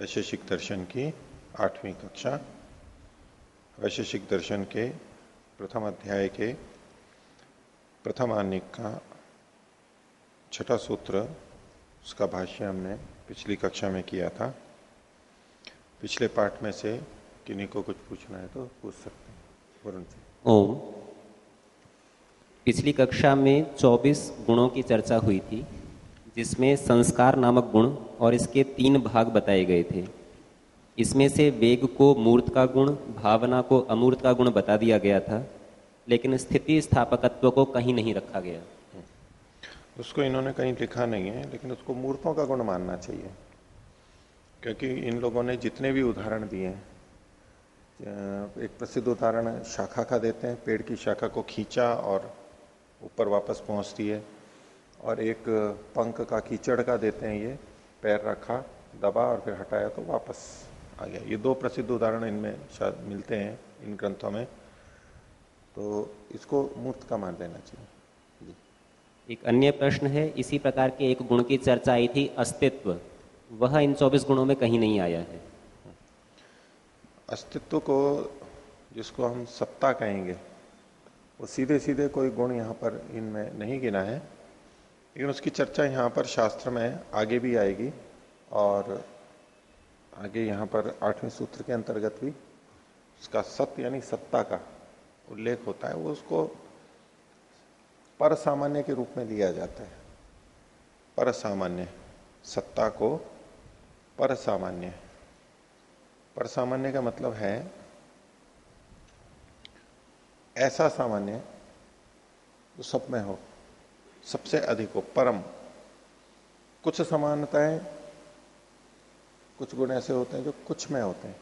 वैशेषिक दर्शन की आठवीं कक्षा, वैशेषिक दर्शन के प्रथम अध्याय के प्रथम आनिक का छठा सूत्र, उसका भाष्य हमने पिछली कक्षा में किया था। पिछले पाठ में से किन्हीं को कुछ पूछना है तो पूछ सकते हैं, वरुण ओम। पिछली कक्षा में 24 गुणों की चर्चा हुई थी। जिसमें संस्कार नामक गुण और इसके तीन भाग बताए गए थे। इसमें से वेग को मूर्त का गुण, भावना को अमूर्त का गुण बता दिया गया था, लेकिन स्थिति स्थापकत्व को कहीं नहीं रखा गया उसको इन्होंने कहीं लिखा नहीं है, लेकिन उसको मूर्तों का गुण मानना चाहिए। क्योंकि इन लोगों ने जितने भी उदाहरण दिए हैं एक प्रसिद्ध उदाहरण शाखा का देते हैं, पेड़ की शाखा को खींचा और ऊपर वापस पहुँचती है। और एक पंख का कीचड़ का देते हैं ये पैर रखा दबा और फिर हटाया तो वापस आ गया। ये दो प्रसिद्ध उदाहरण इनमें शायद मिलते हैं इन ग्रंथों में। तो इसको मूर्त का मान लेना चाहिए। एक अन्य प्रश्न है इसी प्रकार के एक गुण की चर्चा आई थी अस्तित्व। वह इन चौबीस गुणों में कहीं नहीं आया है। अस्तित्व को जिसको हम सत्ता कहेंगे वो सीधे सीधे कोई गुण यहाँ पर इनमें नहीं गिना है। लेकिन उसकी चर्चा यहाँ पर शास्त्र में आगे भी आएगी और आगे यहाँ पर आठवें सूत्र के अंतर्गत भी उसका सत्य यानी सत्ता का उल्लेख होता है, वो उसको पर सामान्य के रूप में लिया जाता है। पर सामान्य सत्ता को पर सामान्य पर सामान्य का मतलब है ऐसा सामान्य जो सब में हो। सबसे अधिक हो परम। कुछ समानताएँ, कुछ गुण ऐसे होते हैं जो कुछ में होते हैं।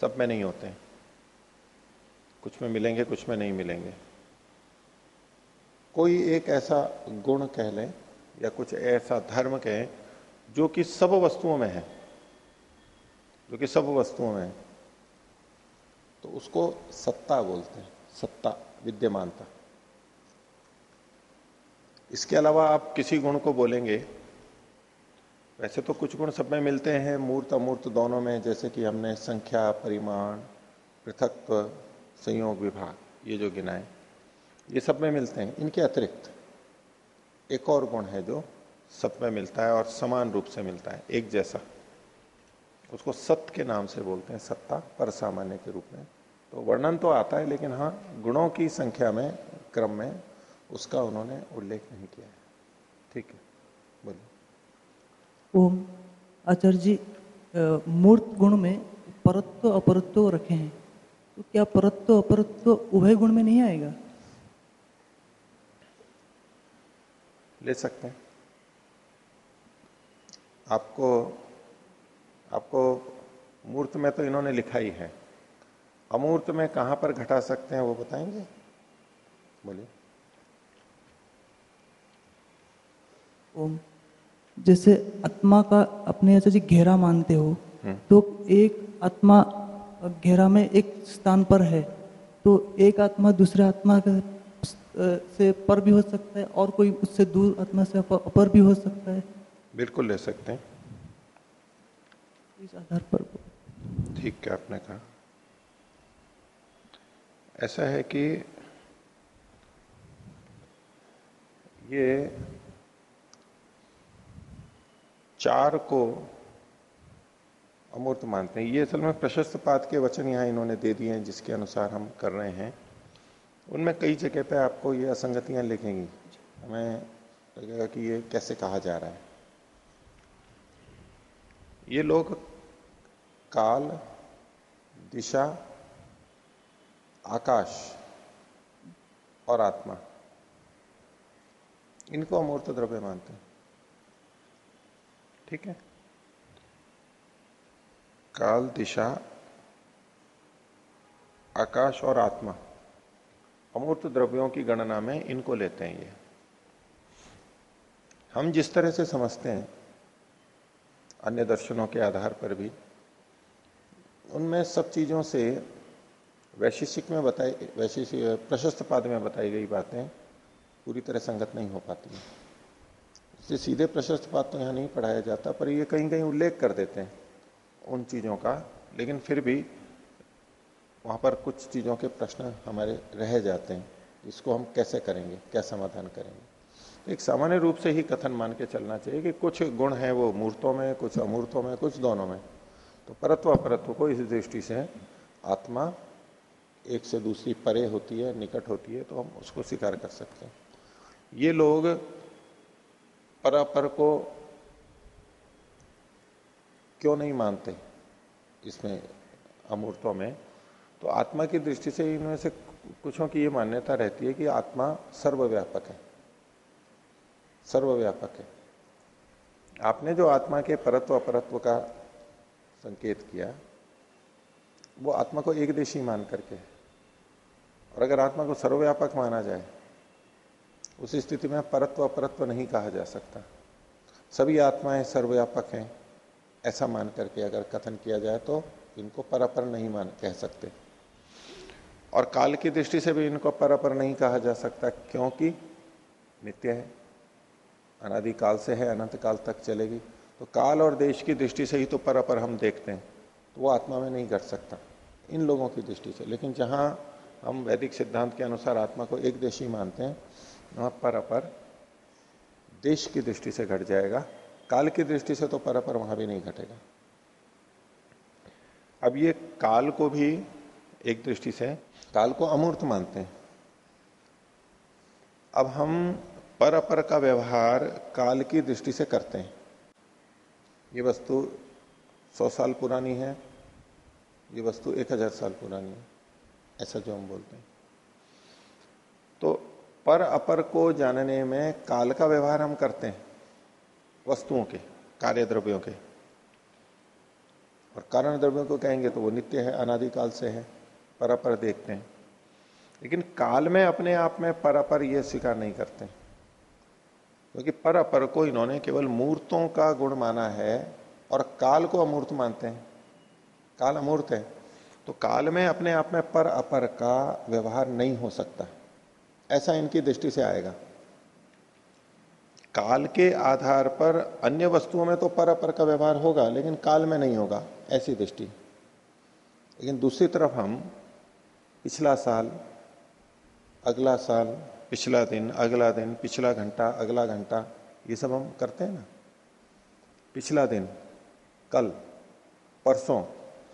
सब में नहीं होते हैं। कुछ में मिलेंगे, कुछ में नहीं मिलेंगे। कोई एक ऐसा गुण कह लें या कुछ ऐसा धर्म कहें जो कि सब वस्तुओं में है, जो कि सब वस्तुओं में है तो उसको सत्ता बोलते हैं, सत्ता, विद्यमानता। इसके अलावा आप किसी गुण को बोलेंगे, वैसे तो कुछ गुण सब में मिलते हैं, मूर्त अमूर्त दोनों में, जैसे कि हमने संख्या, परिमाण पृथकत्व संयोग विभाग, ये जो गिनाए, ये सब में मिलते हैं। इनके अतिरिक्त एक और गुण है जो सब में मिलता है और समान रूप से मिलता है, एक जैसा। उसको सत्य के नाम से बोलते हैं, सत्ता पर सामान्य के रूप में। तो वर्णन तो आता है, लेकिन हाँ गुणों की संख्या में, क्रम में उसका उन्होंने उल्लेख नहीं किया है। ठीक है बोलिए। ओम आचार्य जी मूर्त गुण में परत्व अपरत्व रखे हैं। तो क्या परत्व अपरत्व उभय गुण में नहीं आएगा? ले सकते हैं। आपको आपको मूर्त में तो इन्होंने लिखा ही है। अमूर्त में कहाँ पर घटा सकते हैं वो बताएँगे? बोलिए। ओम। जैसे आत्मा का अपने ऐसे जी घेरा मानते हो हम्म। तो एक आत्मा घेरा में एक स्थान पर है तो एक आत्मा दूसरे आत्मा से पर भी हो सकता है और कोई उससे दूर आत्मा से अपर भी हो सकता है। बिल्कुल ले सकते हैं। इस आधार पर ठीक है आपने कहा। ऐसा है कि ये चार को अमूर्त मानते हैं। ये असल में प्रशस्त पात के वचन यहाँ इन्होंने दे दिए हैं, जिसके अनुसार हम कर रहे हैं। उनमें कई जगह पे आपको ये असंगतियाँ लिखेंगी। हमें लगेगा कि ये कैसे कहा जा रहा है। ये लोग काल, दिशा, आकाश और आत्मा। इनको अमूर्त द्रव्य मानते हैं। ठीक है? काल, दिशा, आकाश और आत्मा। अमूर्त द्रव्यों की गणना में इनको लेते हैं ये। हम जिस तरह से समझते हैं, अन्य दर्शनों के आधार पर भी, उनमें सब चीज़ों से वैशिष्टिक में बताई वैशिष्टिक प्रशस्त पाद में बताई गई बातें पूरी तरह संगत नहीं हो पाती इसलिए सीधे प्रशस्त पाद तो यहाँ नहीं पढ़ाया जाता, पर ये कहीं कहीं उल्लेख कर देते हैं उन चीज़ों का, लेकिन फिर भी वहाँ पर कुछ चीज़ों के प्रश्न हमारे रह जाते हैं, इसको हम कैसे करेंगे, क्या समाधान करेंगे। एक सामान्य रूप से ही कथन मान के चलना चाहिए कि कुछ गुण हैं वो मूर्तों में, कुछ अमूर्तों में, कुछ दोनों में। तो परत्व अपरत्व को इस दृष्टि से आत्मा एक से दूसरी परे होती है, निकट होती है तो हम उसको स्वीकार कर सकते हैं। ये लोग परापर को क्यों नहीं मानते इसमें अमूर्तों में? तो आत्मा की दृष्टि से इनमें से कुछों की ये मान्यता रहती है कि आत्मा सर्वव्यापक है। सर्वव्यापक है। आपने जो आत्मा के परत्व, अपरत्व का संकेत किया, वो आत्मा को एक देशी मान करके और अगर आत्मा को सर्वव्यापक माना जाए उस स्थिति में परत्व अपरत्व नहीं कहा जा सकता। सभी आत्माएँ सर्वव्यापक हैं, ऐसा मान करके अगर कथन किया जाए तो इनको परापर नहीं मान कह सकते। और काल की दृष्टि से भी इनको परापर नहीं कहा जा सकता, क्योंकि नित्य है अनादिकाल से है, अनंत काल तक चलेगी। तो काल और देश की दृष्टि से ही तो पर अपर हम देखते हैं तो वो आत्मा में नहीं घट सकता, इन लोगों की दृष्टि से। लेकिन जहाँ हम वैदिक सिद्धांत के अनुसार आत्मा को एक देशी मानते हैं वहाँ पर अपर देश की दृष्टि से घट जाएगा। काल की दृष्टि से तो पर अपर वहाँ भी नहीं घटेगा। अब ये काल को भी एक दृष्टि से, काल को अमूर्त मानते हैं। अब हम पर अपर का व्यवहार काल की दृष्टि से करते हैं। ये वस्तु सौ साल पुरानी है, ये वस्तु एक हज़ार साल पुरानी है, ऐसा जो हम बोलते हैं। पर अपर को जानने में काल का व्यवहार हम करते हैं, वस्तुओं के कार्य द्रव्यों के। और कारण द्रव्यों को कहेंगे तो वो नित्य है, अनादिकाल से है, पर अपर देखते हैं। लेकिन काल में अपने आप में पर अपर ये स्वीकार नहीं करते। क्योंकि पर अपर को इन्होंने केवल मूर्तों का गुण माना है और काल को अमूर्त मानते हैं। काल अमूर्त है। तो काल में अपने आप में पर अपर का व्यवहार नहीं हो सकता। ऐसा इनकी दृष्टि से आएगा। काल के आधार पर अन्य वस्तुओं में तो पर अपर का व्यवहार होगा, लेकिन काल में नहीं होगा, ऐसी दृष्टि। लेकिन दूसरी तरफ़ हम पिछला साल, अगला साल, पिछला दिन, अगला दिन, पिछला घंटा, अगला घंटा, ये सब हम करते हैं ना। पिछला दिन, कल, परसों,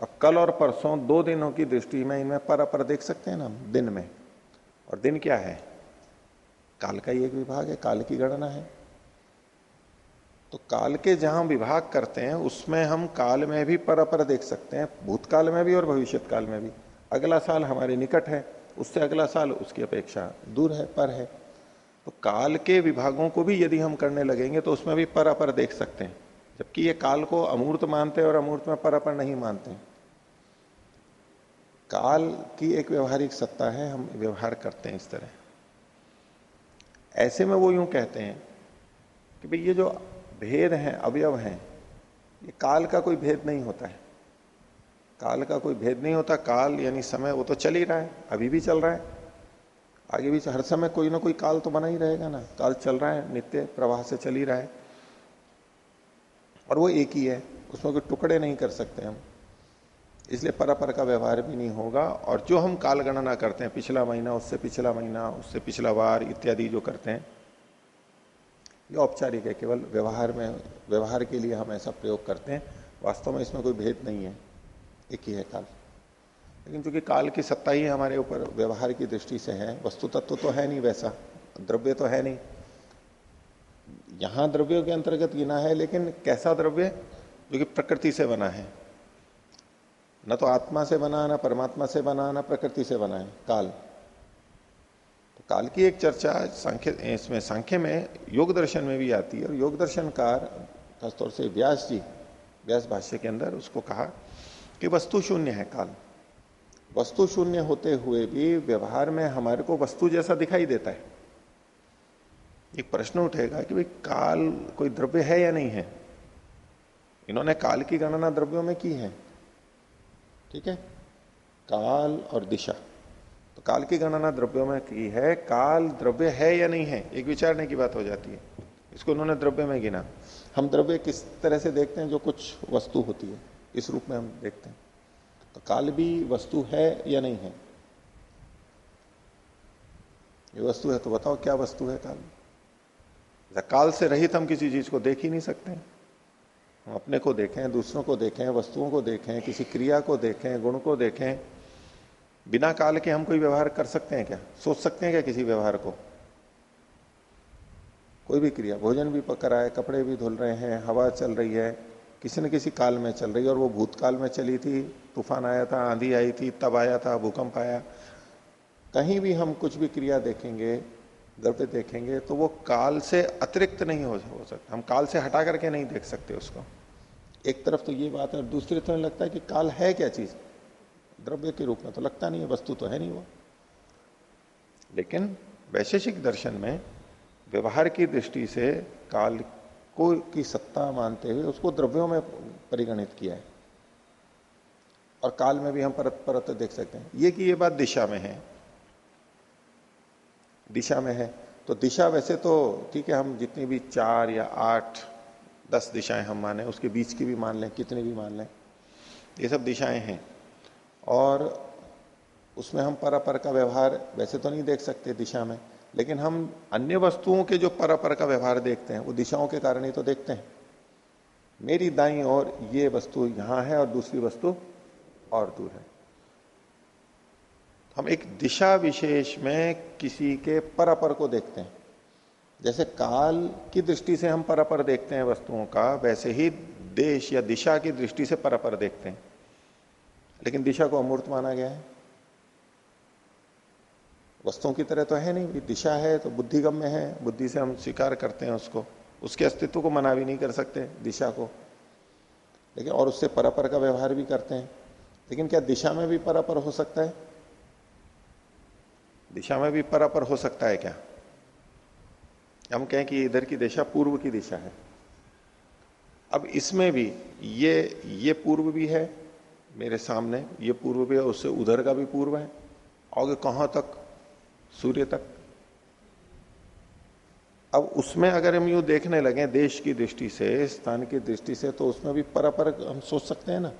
अब कल और परसों दो दिनों की दृष्टि में इनमें पर अपर देख सकते हैं ना दिन में। और दिन क्या है? काल का ही एक विभाग है, काल की गणना है। तो काल के जहाँ विभाग करते हैं, उसमें हम काल में भी पर अपर देख सकते हैं, भूतकाल में भी और भविष्य काल में भी। अगला साल हमारे निकट है, उससे अगला साल उसकी अपेक्षा दूर है, पर है। तो काल के विभागों को भी यदि हम करने लगेंगे तो उसमें भी पर अपर देख सकते हैं। जबकि ये काल को अमूर्त मानते हैं और अमूर्त में पर अपर नहीं मानते काल की एक व्यवहारिक सत्ता है, हम व्यवहार करते हैं इस तरह। ऐसे में वो यूँ कहते हैं कि भाई ये जो भेद हैं, अवयव हैं, ये काल का कोई भेद नहीं होता है। काल का कोई भेद नहीं होता, काल यानी समय, वो तो चल ही रहा है, अभी भी चल रहा है। आगे भी हर समय कोई ना कोई काल तो बना ही रहेगा ना। काल चल रहा है, नित्य प्रवाह से चल ही रहा है। और वो एक ही है, उसमें कोई टुकड़े नहीं कर सकते हम। इसलिए परापर का व्यवहार भी नहीं होगा। और जो हम काल गणना करते हैं, पिछला महीना, उससे पिछला महीना, उससे पिछला वार, इत्यादि जो करते हैं, ये औपचारिक है, केवल व्यवहार में, व्यवहार के लिए हम ऐसा प्रयोग करते हैं। वास्तव में इसमें कोई भेद नहीं है। एक ही है काल। लेकिन चूँकि काल की सत्ता ही हमारे ऊपर व्यवहार की दृष्टि से है वस्तु तत्व तो है नहीं वैसा, द्रव्य तो है नहीं। यहाँ द्रव्यों के अंतर्गत गिना है, लेकिन कैसा द्रव्य? जो कि प्रकृति से बना है। न तो आत्मा से बना, ना परमात्मा से बना, ना प्रकृति से बना है, काल। तो काल की एक चर्चा सांख्य, इसमें सांख्य में योग दर्शन में भी आती है और योग दर्शनकार, खासतौर से व्यास जी, व्यास भाष्य के अंदर उसको कहा कि वस्तु शून्य है काल। वस्तु शून्य होते हुए भी व्यवहार में हमारे को वस्तु जैसा दिखाई देता है। एक प्रश्न उठेगा कि भाई काल कोई द्रव्य है या नहीं है? इन्होंने काल की गणना द्रव्यों में की है। ठीक है? काल और दिशा। तो काल की गणना द्रव्यों में की है। काल द्रव्य है या नहीं है, एक विचारने की बात हो जाती है। इसको उन्होंने द्रव्य में गिना। हम द्रव्य किस तरह से देखते हैं जो कुछ वस्तु होती है? इस रूप में हम देखते हैं। तो काल भी वस्तु है या नहीं है? ये वस्तु है तो बताओ क्या वस्तु है काल काल से रहित हम किसी चीज़ को देख ही नहीं सकते हम अपने को देखें, दूसरों को देखें, वस्तुओं को देखें, किसी क्रिया को देखें, गुण को देखें, बिना काल के हम कोई व्यवहार कर सकते हैं क्या? सोच सकते हैं क्या किसी व्यवहार को? कोई भी क्रिया, भोजन भी पक रहा है, कपड़े भी धुल रहे हैं, हवा चल रही है, किसी न किसी काल में चल रही है, और वो भूतकाल में चली थी, तूफ़ान आया था, आंधी आई थी, तब आया था, भूकंप आया। कहीं भी हम कुछ भी क्रिया देखेंगे द्रव्य देखेंगे तो वो काल से अतिरिक्त नहीं हो, सकता। हम काल से हटा करके नहीं देख सकते उसको। एक तरफ़ तो ये बात है और दूसरी तरफ़ लगता है कि काल है क्या चीज़? द्रव्य के रूप में तो लगता नहीं है वस्तु तो है नहीं वो। लेकिन वैशेषिक दर्शन में व्यवहार की दृष्टि से काल को की सत्ता मानते हुए उसको द्रव्यों में परिगणित किया है। और काल में भी हम परत परत देख सकते हैं। ये कि ये बात दिशा में है दिशा में है। तो दिशा वैसे तो ठीक है, हम जितनी भी चार या आठ, दस दिशाएँ हम माने उसके बीच की भी मान लें, कितनी भी मान लें, ये सब दिशाएँ हैं। और उसमें हम पर का व्यवहार वैसे तो नहीं देख सकते दिशा में, लेकिन हम अन्य वस्तुओं के जो पर का व्यवहार देखते हैं, वो दिशाओं के कारण ही तो देखते हैं। मेरी दाई और ये वस्तु यहाँ है और दूसरी वस्तु और दूर है। हम एक दिशा विशेष में किसी के पर को देखते हैं। जैसे काल की दृष्टि से हम पर देखते हैं वस्तुओं का, वैसे ही देश या दिशा की दृष्टि से पर देखते हैं। लेकिन दिशा को अमूर्त माना गया है। वस्तुओं की तरह तो है नहीं, ये दिशा है तो बुद्धिगम में है, बुद्धि से हम स्वीकार करते हैं उसको। उसके अस्तित्व को मना भी नहीं कर सकते दिशा को। लेकिन और उससे परपर का व्यवहार भी करते हैं। लेकिन क्या दिशा में भी परपर हो सकता है? दिशा में भी परपर हो सकता है क्या? हम कहें कि इधर की दिशा पूर्व की दिशा है। अब इसमें भी ये ये पूर्व भी है मेरे सामने, ये पूर्व भी है, उससे उधर का भी पूर्व है। और कहाँ तक? सूर्य तक। अब उसमें अगर हम यू देखने लगे देश की दृष्टि से, स्थान की दृष्टि से तो उसमें भी पर हम सोच सकते हैं ना।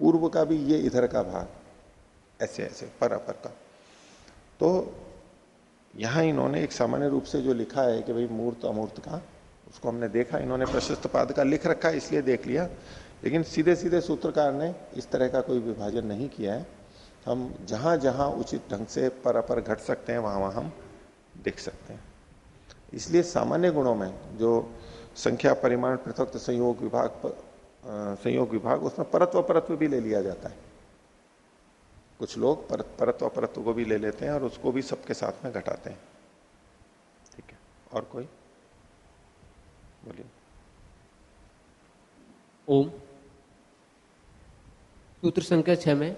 पूर्व का भी ये इधर का भाग, ऐसे ऐसे पर का। तो यहाँ इन्होंने एक सामान्य रूप से जो लिखा है कि भाई मूर्त, अमूर्त का, उसको हमने देखा, इन्होंने प्रशस्त पाद का लिख रखा, इसलिए देख लिया। लेकिन सीधे सीधे सूत्रकार ने इस तरह का कोई विभाजन नहीं किया है। हम जहाँ जहाँ उचित ढंग से पर अपर घट सकते हैं वहाँ वहाँ हम देख सकते हैं। इसलिए सामान्य गुणों में जो संख्या, परिमाण, पृथक, संयोग विभाग संयोग विभाग, उसमें परत्व परत्व भी ले लिया जाता है। कुछ लोग पर, परत्व परत्व को भी ले लेते हैं और उसको भी सबके साथ में घटाते हैं। ठीक है। और कोई? बोलिए। ओम। सूत्र संख्या छह में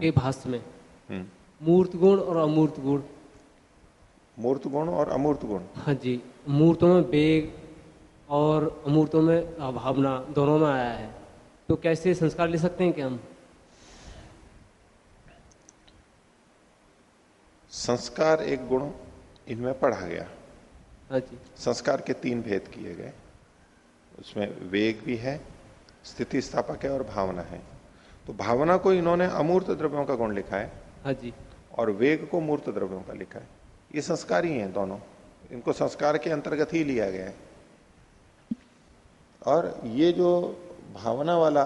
के हम्म। भाष्य में। हम्म। मूर्त गुण और अमूर्त गुण। मूर्त गुण और अमूर्त गुण। हाँ जी मूर्तों में वेग और अमूर्तों में भावना दोनों में आया है। तो कैसे संस्कार ले सकते हैं क्या हम? संस्कार एक गुण इनमें पढ़ा गया। हाँ संस्कार के तीन भेद किए गए। उसमें वेग भी है स्थिति स्थापक है और भावना है। तो भावना को इन्होंने अमूर्त द्रव्यों का गुण लिखा है हाँ जी। और वेग को मूर्त द्रव्यों का लिखा है। ये संस्कार ही है दोनों। इनको संस्कार के अंतर्गत ही लिया गया है। और ये जो भावना वाला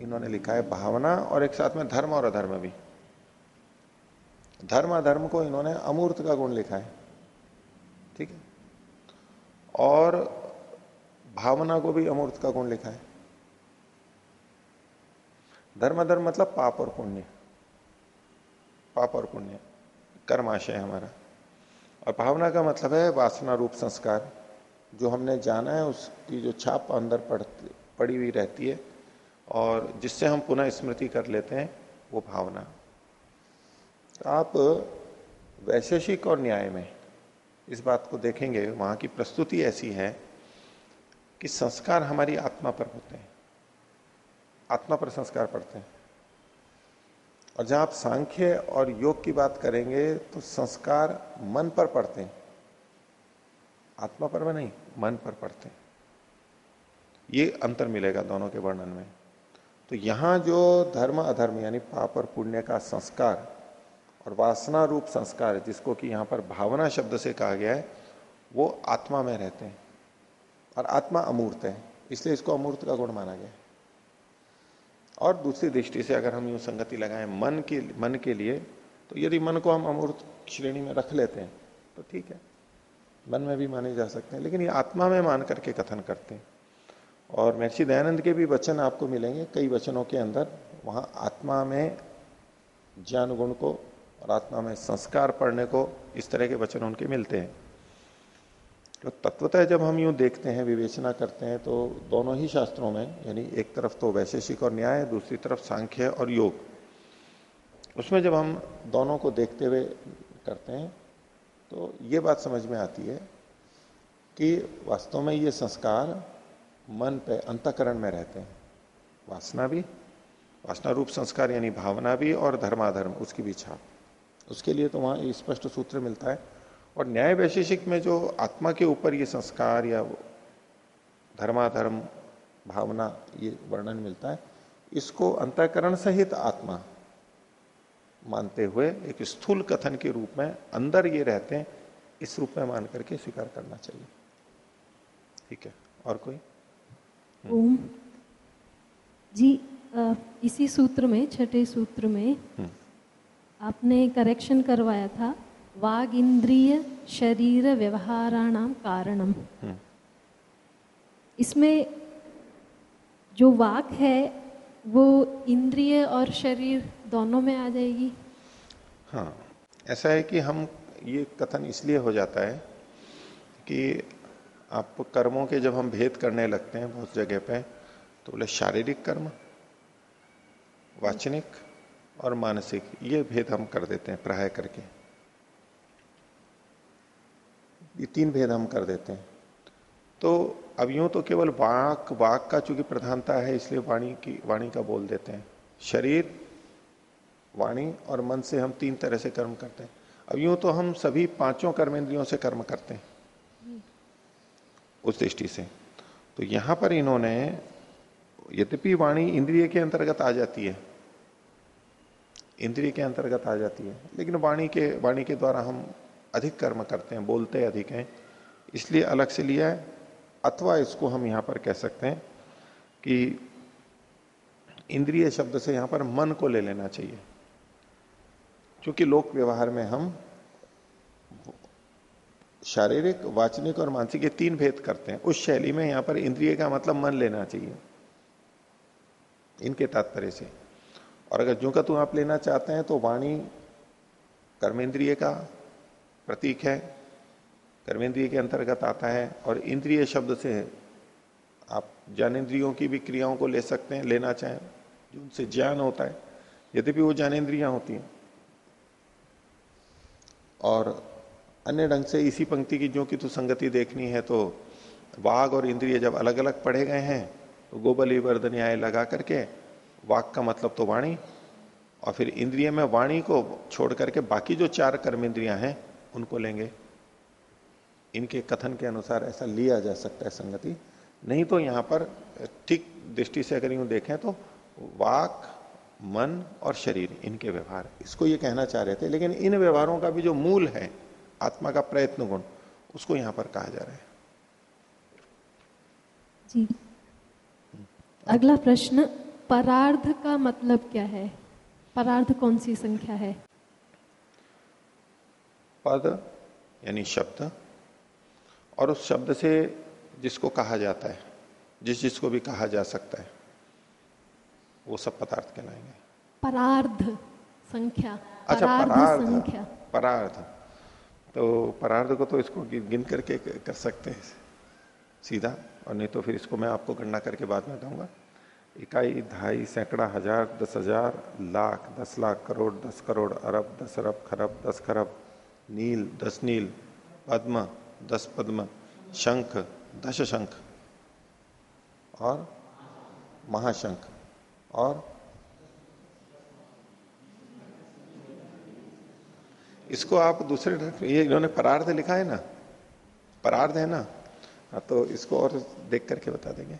इन्होंने लिखा है भावना और एक साथ में धर्म और अधर्म भी। धर्म अधर्म को इन्होंने अमूर्त का गुण लिखा है। ठीक है? और भावना को भी अमूर्त का गुण लिखा है। धर्म धर्म मतलब पाप और पुण्य। पाप और पुण्य। कर्माशय हमारा। और भावना का मतलब है वासना रूप संस्कार। जो हमने जाना है, उसकी जो छाप अंदर पड़ती पड़ी हुई रहती है। और जिससे हम पुनः स्मृति कर लेते हैं, वो भावना। आप वैशेषिक और न्याय में इस बात को देखेंगे, वहाँ की प्रस्तुति ऐसी है कि संस्कार हमारी आत्मा पर होते हैं। आत्मा पर संस्कार पड़ते हैं। और जहाँ आप सांख्य और योग की बात करेंगे तो संस्कार मन पर पड़ते हैं। आत्मा पर नहीं, मन पर पड़ते हैं। ये अंतर मिलेगा दोनों के वर्णन में। तो यहाँ जो धर्म अधर्म यानी पाप और पुण्य का संस्कार और वासना रूप संस्कार जिसको कि यहाँ पर भावना शब्द से कहा गया है, वो आत्मा में रहते हैं और आत्मा अमूर्त है, इसलिए इसको अमूर्त का गुण माना गया और दूसरी दृष्टि से अगर हम यूँ संगति लगाएँ, मन के मन के लिए तो यदि मन को हम अमूर्त श्रेणी में रख लेते हैं तो ठीक है, मन में भी माने जा सकते हैं, लेकिन ये आत्मा में मान करके कथन करते हैं। और महर्षि दयानंद के भी वचन आपको मिलेंगे, कई वचनों के अंदर, वहाँ आत्मा में ज्ञान गुण को और आत्मा में संस्कार पढ़ने को इस तरह के वचन उनके मिलते हैं। तो तत्वतः जब हम यूँ देखते हैं, विवेचना करते हैं तो दोनों ही शास्त्रों में, यानी एक तरफ़ तो वैशेषिक और न्याय, दूसरी तरफ़ सांख्य और योग, उसमें जब हम दोनों को देखते हुए करते हैं तो ये बात समझ में आती है कि वास्तव में ये संस्कार मन पे अंतकरण में रहते हैं। वासना भी वासना रूप संस्कार, यानी भावना भी और धर्माधर्म, उसकी भी छाप। उसके लिए तो वहाँ स्पष्ट सूत्र मिलता है। और न्याय वैशेषिक में जो आत्मा के ऊपर ये संस्कार या धर्माधर्म भावना ये वर्णन मिलता है इसको अंतकरण सहित आत्मा मानते हुए एक स्थूल कथन के रूप में अंदर ये रहते हैं इस रूप में मान करके स्वीकार करना चाहिए। ठीक है? और कोई? ओम। जी आ, इसी सूत्र में छठे सूत्र में हम्म। आपने करेक्शन करवाया था वाग इंद्रिय शरीर व्यवहाराणाम कारणम हम्म। इसमें जो वाक है वो इंद्रिय और शरीर दोनों में आ जाएगी हाँ ऐसा है कि हम ये कथन इसलिए हो जाता है कि आप कर्मों के जब हम भेद करने लगते हैं बहुत जगह पे तो बोले शारीरिक कर्म वाचनिक और मानसिक, ये भेद हम कर देते हैं प्राय करके। ये तीन भेद हम कर देते हैं। तो अब यूँ तो केवल वाक वाक का चूँकि प्रधानता है, इसलिए वाणी की, वाणी का बोल देते हैं। शरीर, वाणी और मन से हम तीन तरह से कर्म करते हैं। अब यूँ तो हम सभी पाँचों कर्मेंद्रियों से कर्म करते हैं। उस दृष्टि से। तो यहाँ पर इन्होंने, यद्यपि वाणी इंद्रिय के अंतर्गत आ जाती है इंद्रिय के अंतर्गत आ जाती है। लेकिन वाणी के वाणी के द्वारा हम अधिक कर्म करते हैं, बोलते अधिक हैं। इसलिए अलग से लिया है, अथवा इसको हम यहाँ पर कह सकते हैं कि इंद्रिय शब्द से यहाँ पर मन को ले लेना चाहिए। क्योंकि लोक व्यवहार में हम शारीरिक, वाचनिक और मानसिक ये तीन भेद करते हैं। उस शैली में यहाँ पर इंद्रिय का मतलब मन लेना चाहिए। इनके तात्पर्य से। और अगर जो का तू आप लेना चाहते हैं तो वाणी कर्मेंद्रिय का प्रतीक है। कर्मेंद्रिय के अंतर्गत आता है और इंद्रिय शब्द से आप ज्ञानेन्द्रियों की भी क्रियाओं को ले सकते हैं, लेना चाहें, जो उनसे ज्ञान होता है। यद्यपि वो ज्ञानेन्द्रियाँ होती हैं। और अन्य ढंग से इसी पंक्ति की जो कि तू संगति देखनी है तो वाघ और इंद्रिय जब अलग अलग पढ़े गए हैं तो गोबली, वर्धन, न्याय लगा करके वाघ का मतलब तो वाणी, और फिर इंद्रिय में वाणी को छोड़ करके बाकी जो चार कर्म इंद्रियाँ हैं, उनको लेंगे। इनके कथन के अनुसार ऐसा लिया जा सकता है संगति। नहीं तो यहाँ पर ठीक दृष्टि से अगर यूँ देखें तो वाक, मन और शरीर, इनके व्यवहार। इसको ये कहना चाह रहे थे, लेकिन इन व्यवहारों का भी जो मूल है, आत्मा का प्रयत्न गुण, उसको यहाँ पर कहा जा रहा है। जी। अगला प्रश्न परार्ध का मतलब क्या है? परार्ध कौन सी संख्या है? पद यानी शब्द और उस शब्द से जिसको कहा जाता है जिस जिसको भी कहा जा सकता है वो सब पदार्थ कहलाएँगे। परार्ध संख्या अच्छा परार्ध संख्या। परार्ध। तो परार्ध को तो इसको गिन करके कर सकते हैं सीधा और नहीं तो फिर इसको मैं आपको गणना करके बाद में दूँगा इकाई, ढाई, सैकड़ा, हज़ार, दस हज़ार, लाख, दस लाख करोड़, दस करोड़ अरब, दस अरब खरब, दस खरब, नील, दस नील, पद्म, दस पद्म, शंख दश शंख, और महाशंख, और इसको आप दूसरे ये इन्होंने परार्थ लिखा है ना? परार्थ है ना? हाँ तो इसको और देख करके बता देंगे।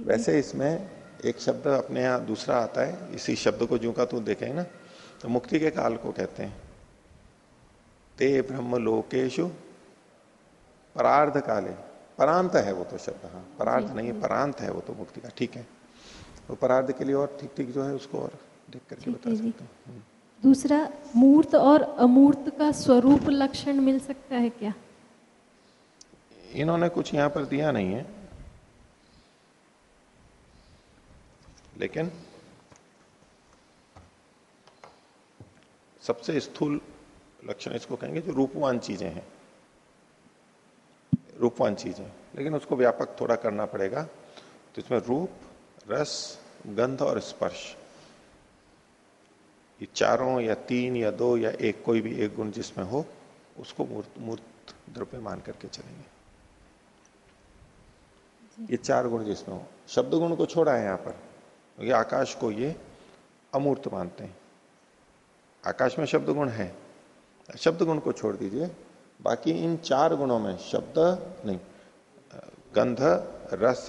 वैसे इसमें एक शब्द अपने यहाँ दूसरा आता है इसी शब्द को जो का तू देखेंगे ना तो मुक्ति के काल को कहते हैं। ते ब्रह्म लोकेशु परार्ध काले। परांत है वो तो शब्द हाँ परार्थ नहीं है। परांत है वो तो मुक्ति का ठीक है। तो परार्ध के लिए और ठीक ठीक जो है उसको और देख करके बता सकते हैं। हम्म। दूसरा मूर्त और अमूर्त का स्वरूप लक्षण मिल सकता है क्या? इन्होंने कुछ यहाँ पर दिया नहीं है। लेकिन सबसे स्थूल लक्षण इसको कहेंगे जो रूपवान चीज़ें हैं। रूपवान चीज़ें। लेकिन उसको व्यापक थोड़ा करना पड़ेगा। तो इसमें रूप रस गंध और स्पर्श। ये चारों या तीन या दो या एक कोई भी एक गुण जिसमें हो उसको मूर्त मूर्त द्रव्य मान करके चलेंगे। ये चार गुण जिसमें हो। शब्द गुण को छोड़ा है यहाँ पर। क्योंकि आकाश को ये अमूर्त मानते हैं। आकाश में शब्द गुण है। शब्द गुण को छोड़ दीजिए। बाकी इन चार गुणों में शब्द नहीं गंध रस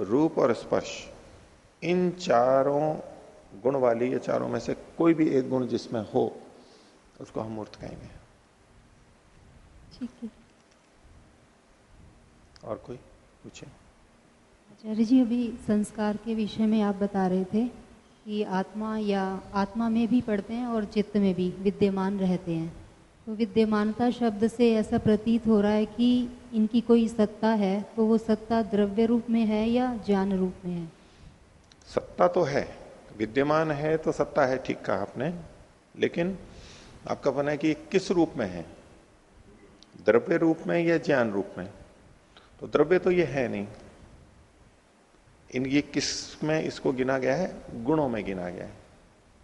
रूप और स्पर्श इन चारों गुण वाली या चारों में से कोई भी एक गुण जिसमें हो उसको हम मूर्त कहेंगे। ठीक है। और कोई पूछे? आचार्य जी, अभी संस्कार के विषय में आप बता रहे थे कि आत्मा या आत्मा में भी पढ़ते हैं और चित्त में भी विद्यमान रहते हैं। तो विद्यमानता शब्द से ऐसा प्रतीत हो रहा है कि इनकी कोई सत्ता है तो वो सत्ता द्रव्य रूप में है या ज्ञान रूप में है? सत्ता तो है, विद्यमान है तो सत्ता है, ठीक कहा आपने। लेकिन आपका बना है कि किस रूप में है? द्रव्य रूप में या ज्ञान रूप में? तो द्रव्य तो ये है नहीं। इन ये किसमें इसको गिना गया है? गुणों में गिना गया है।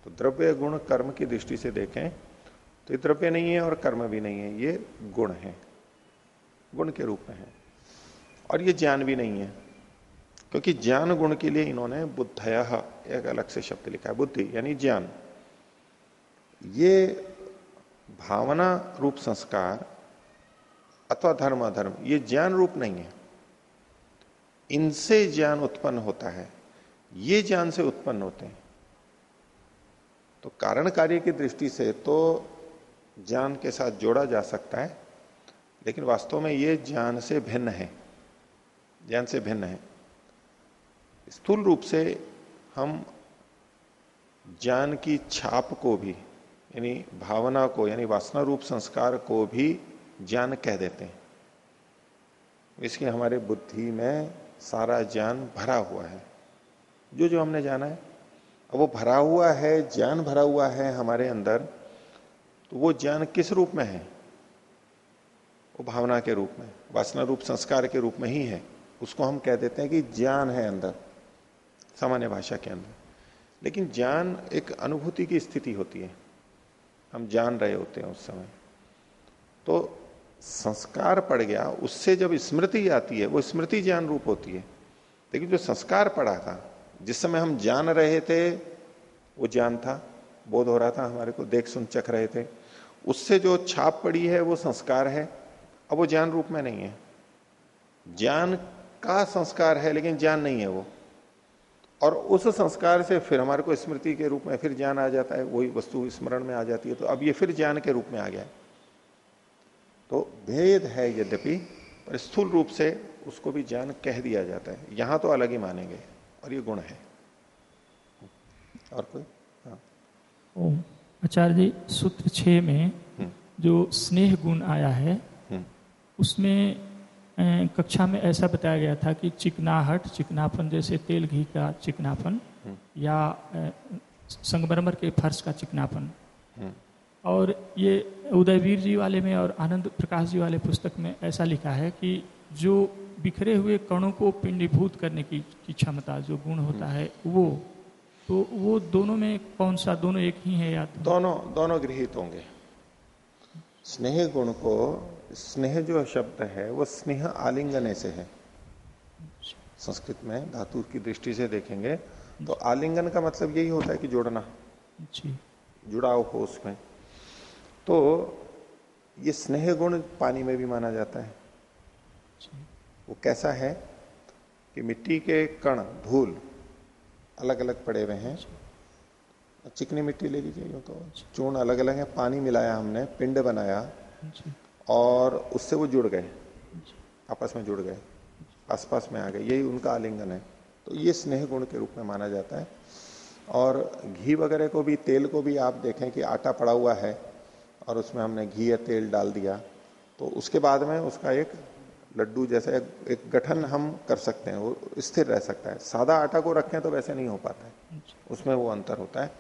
तो द्रव्य गुण कर्म की दृष्टि से देखें तो ये द्रव्य नहीं है और कर्म भी नहीं है, ये गुण है। गुण के रूप में है। और ये ज्ञान भी नहीं है, क्योंकि ज्ञान गुण के लिए इन्होंने बुद्धय एक अलग से शब्द लिखा है, बुद्धि यानी ज्ञान। ये भावना रूप संस्कार अथवा धर्म अधर्म ये ज्ञान रूप नहीं है। इनसे ज्ञान उत्पन्न होता है, ये ज्ञान से उत्पन्न होते हैं। तो कारण कार्य की दृष्टि से तो ज्ञान के साथ जोड़ा जा सकता है, लेकिन वास्तव में ये ज्ञान से भिन्न है, ज्ञान से भिन्न है। स्थूल रूप से हम ज्ञान की छाप को भी, यानी भावना को, यानी वासना रूप संस्कार को भी ज्ञान कह देते हैं। इसके हमारे बुद्धि में सारा ज्ञान भरा हुआ है। जो जो हमने जाना है। अब वो भरा हुआ है, ज्ञान भरा हुआ है हमारे अंदर तो वो ज्ञान किस रूप में है? वो भावना के रूप में, वासना रूप, संस्कार के रूप में ही है। उसको हम कह देते हैं कि ज्ञान है अंदर, सामान्य भाषा के अंदर। लेकिन ज्ञान एक अनुभूति की स्थिति होती है। हम जान रहे होते हैं उस समय। तो संस्कार पड़ गया, उससे जब स्मृति आती है, वो स्मृति ज्ञान रूप होती है। लेकिन जो संस्कार पड़ा था, जिस समय हम जान रहे थे, वो ज्ञान था, बोध हो रहा था हमारे को, देख सुन चख रहे थे। उससे जो छाप पड़ी है, वो संस्कार है, अब वो ज्ञान रूप में नहीं है। ज्ञान का संस्कार है, लेकिन ज्ञान नहीं है वो। और उस संस्कार से फिर हमारे को स्मृति के रूप में फिर ज्ञान आ जाता है, वही वस्तु स्मरण में आ जाती है तो अब ये फिर ज्ञान के रूप में आ गया है। तो भेद है यद्यपि पर स्थूल रूप से उसको भी ज्ञान कह दिया जाता है यहाँ तो अलग ही मानेंगे और ये गुण है और कोई हाँ आचार्य जी सूत्र छ में हम्म। जो स्नेह गुण आया है हम्म। उसमें कक्षा में ऐसा बताया गया था कि चिकनाहट चिकनापन जैसे तेल घी का चिकनापन हम्म। या संगमरमर के फर्श का चिकनापन। और ये उदयवीर जी वाले में और आनंद प्रकाश जी वाले पुस्तक में ऐसा लिखा है कि जो बिखरे हुए कणों को पिंडीभूत करने की, की क्षमता जो गुण होता है वो तो वो दोनों में कौन सा दोनों एक ही है या तो? दोनों दोनों गृहित होंगे। स्नेह गुण को स्नेह जो शब्द है वो स्नेह आलिंगन ऐसे है। संस्कृत में धातु की दृष्टि से देखेंगे तो आलिंगन का मतलब यही होता है कि जोड़ना। जी। जुड़ाव हो उसमें। तो ये स्नेह गुण पानी में भी माना जाता है। वो कैसा है कि मिट्टी के कण, धूल अलग अलग पड़े हुए हैं। चिकनी मिट्टी ले लीजिए, यूँ तो चूर्ण अलग अलग है, पानी मिलाया हमने, पिंड बनाया और उससे वो जुड़ गए, आपस में जुड़ गए, आसपास में आ गए। यही उनका आलिंगन है। तो ये स्नेह गुण के रूप में माना जाता है। और घी वगैरह को भी, तेल को भी आप देखें कि आटा पड़ा हुआ है और उसमें हमने घी या तेल डाल दिया। तो उसके बाद में उसका एक लड्डू जैसे एक गठन हम कर सकते हैं वो स्थिर रह सकता है। सादा आटा को रखें तो वैसे नहीं हो पाता है। उसमें वो अंतर होता है।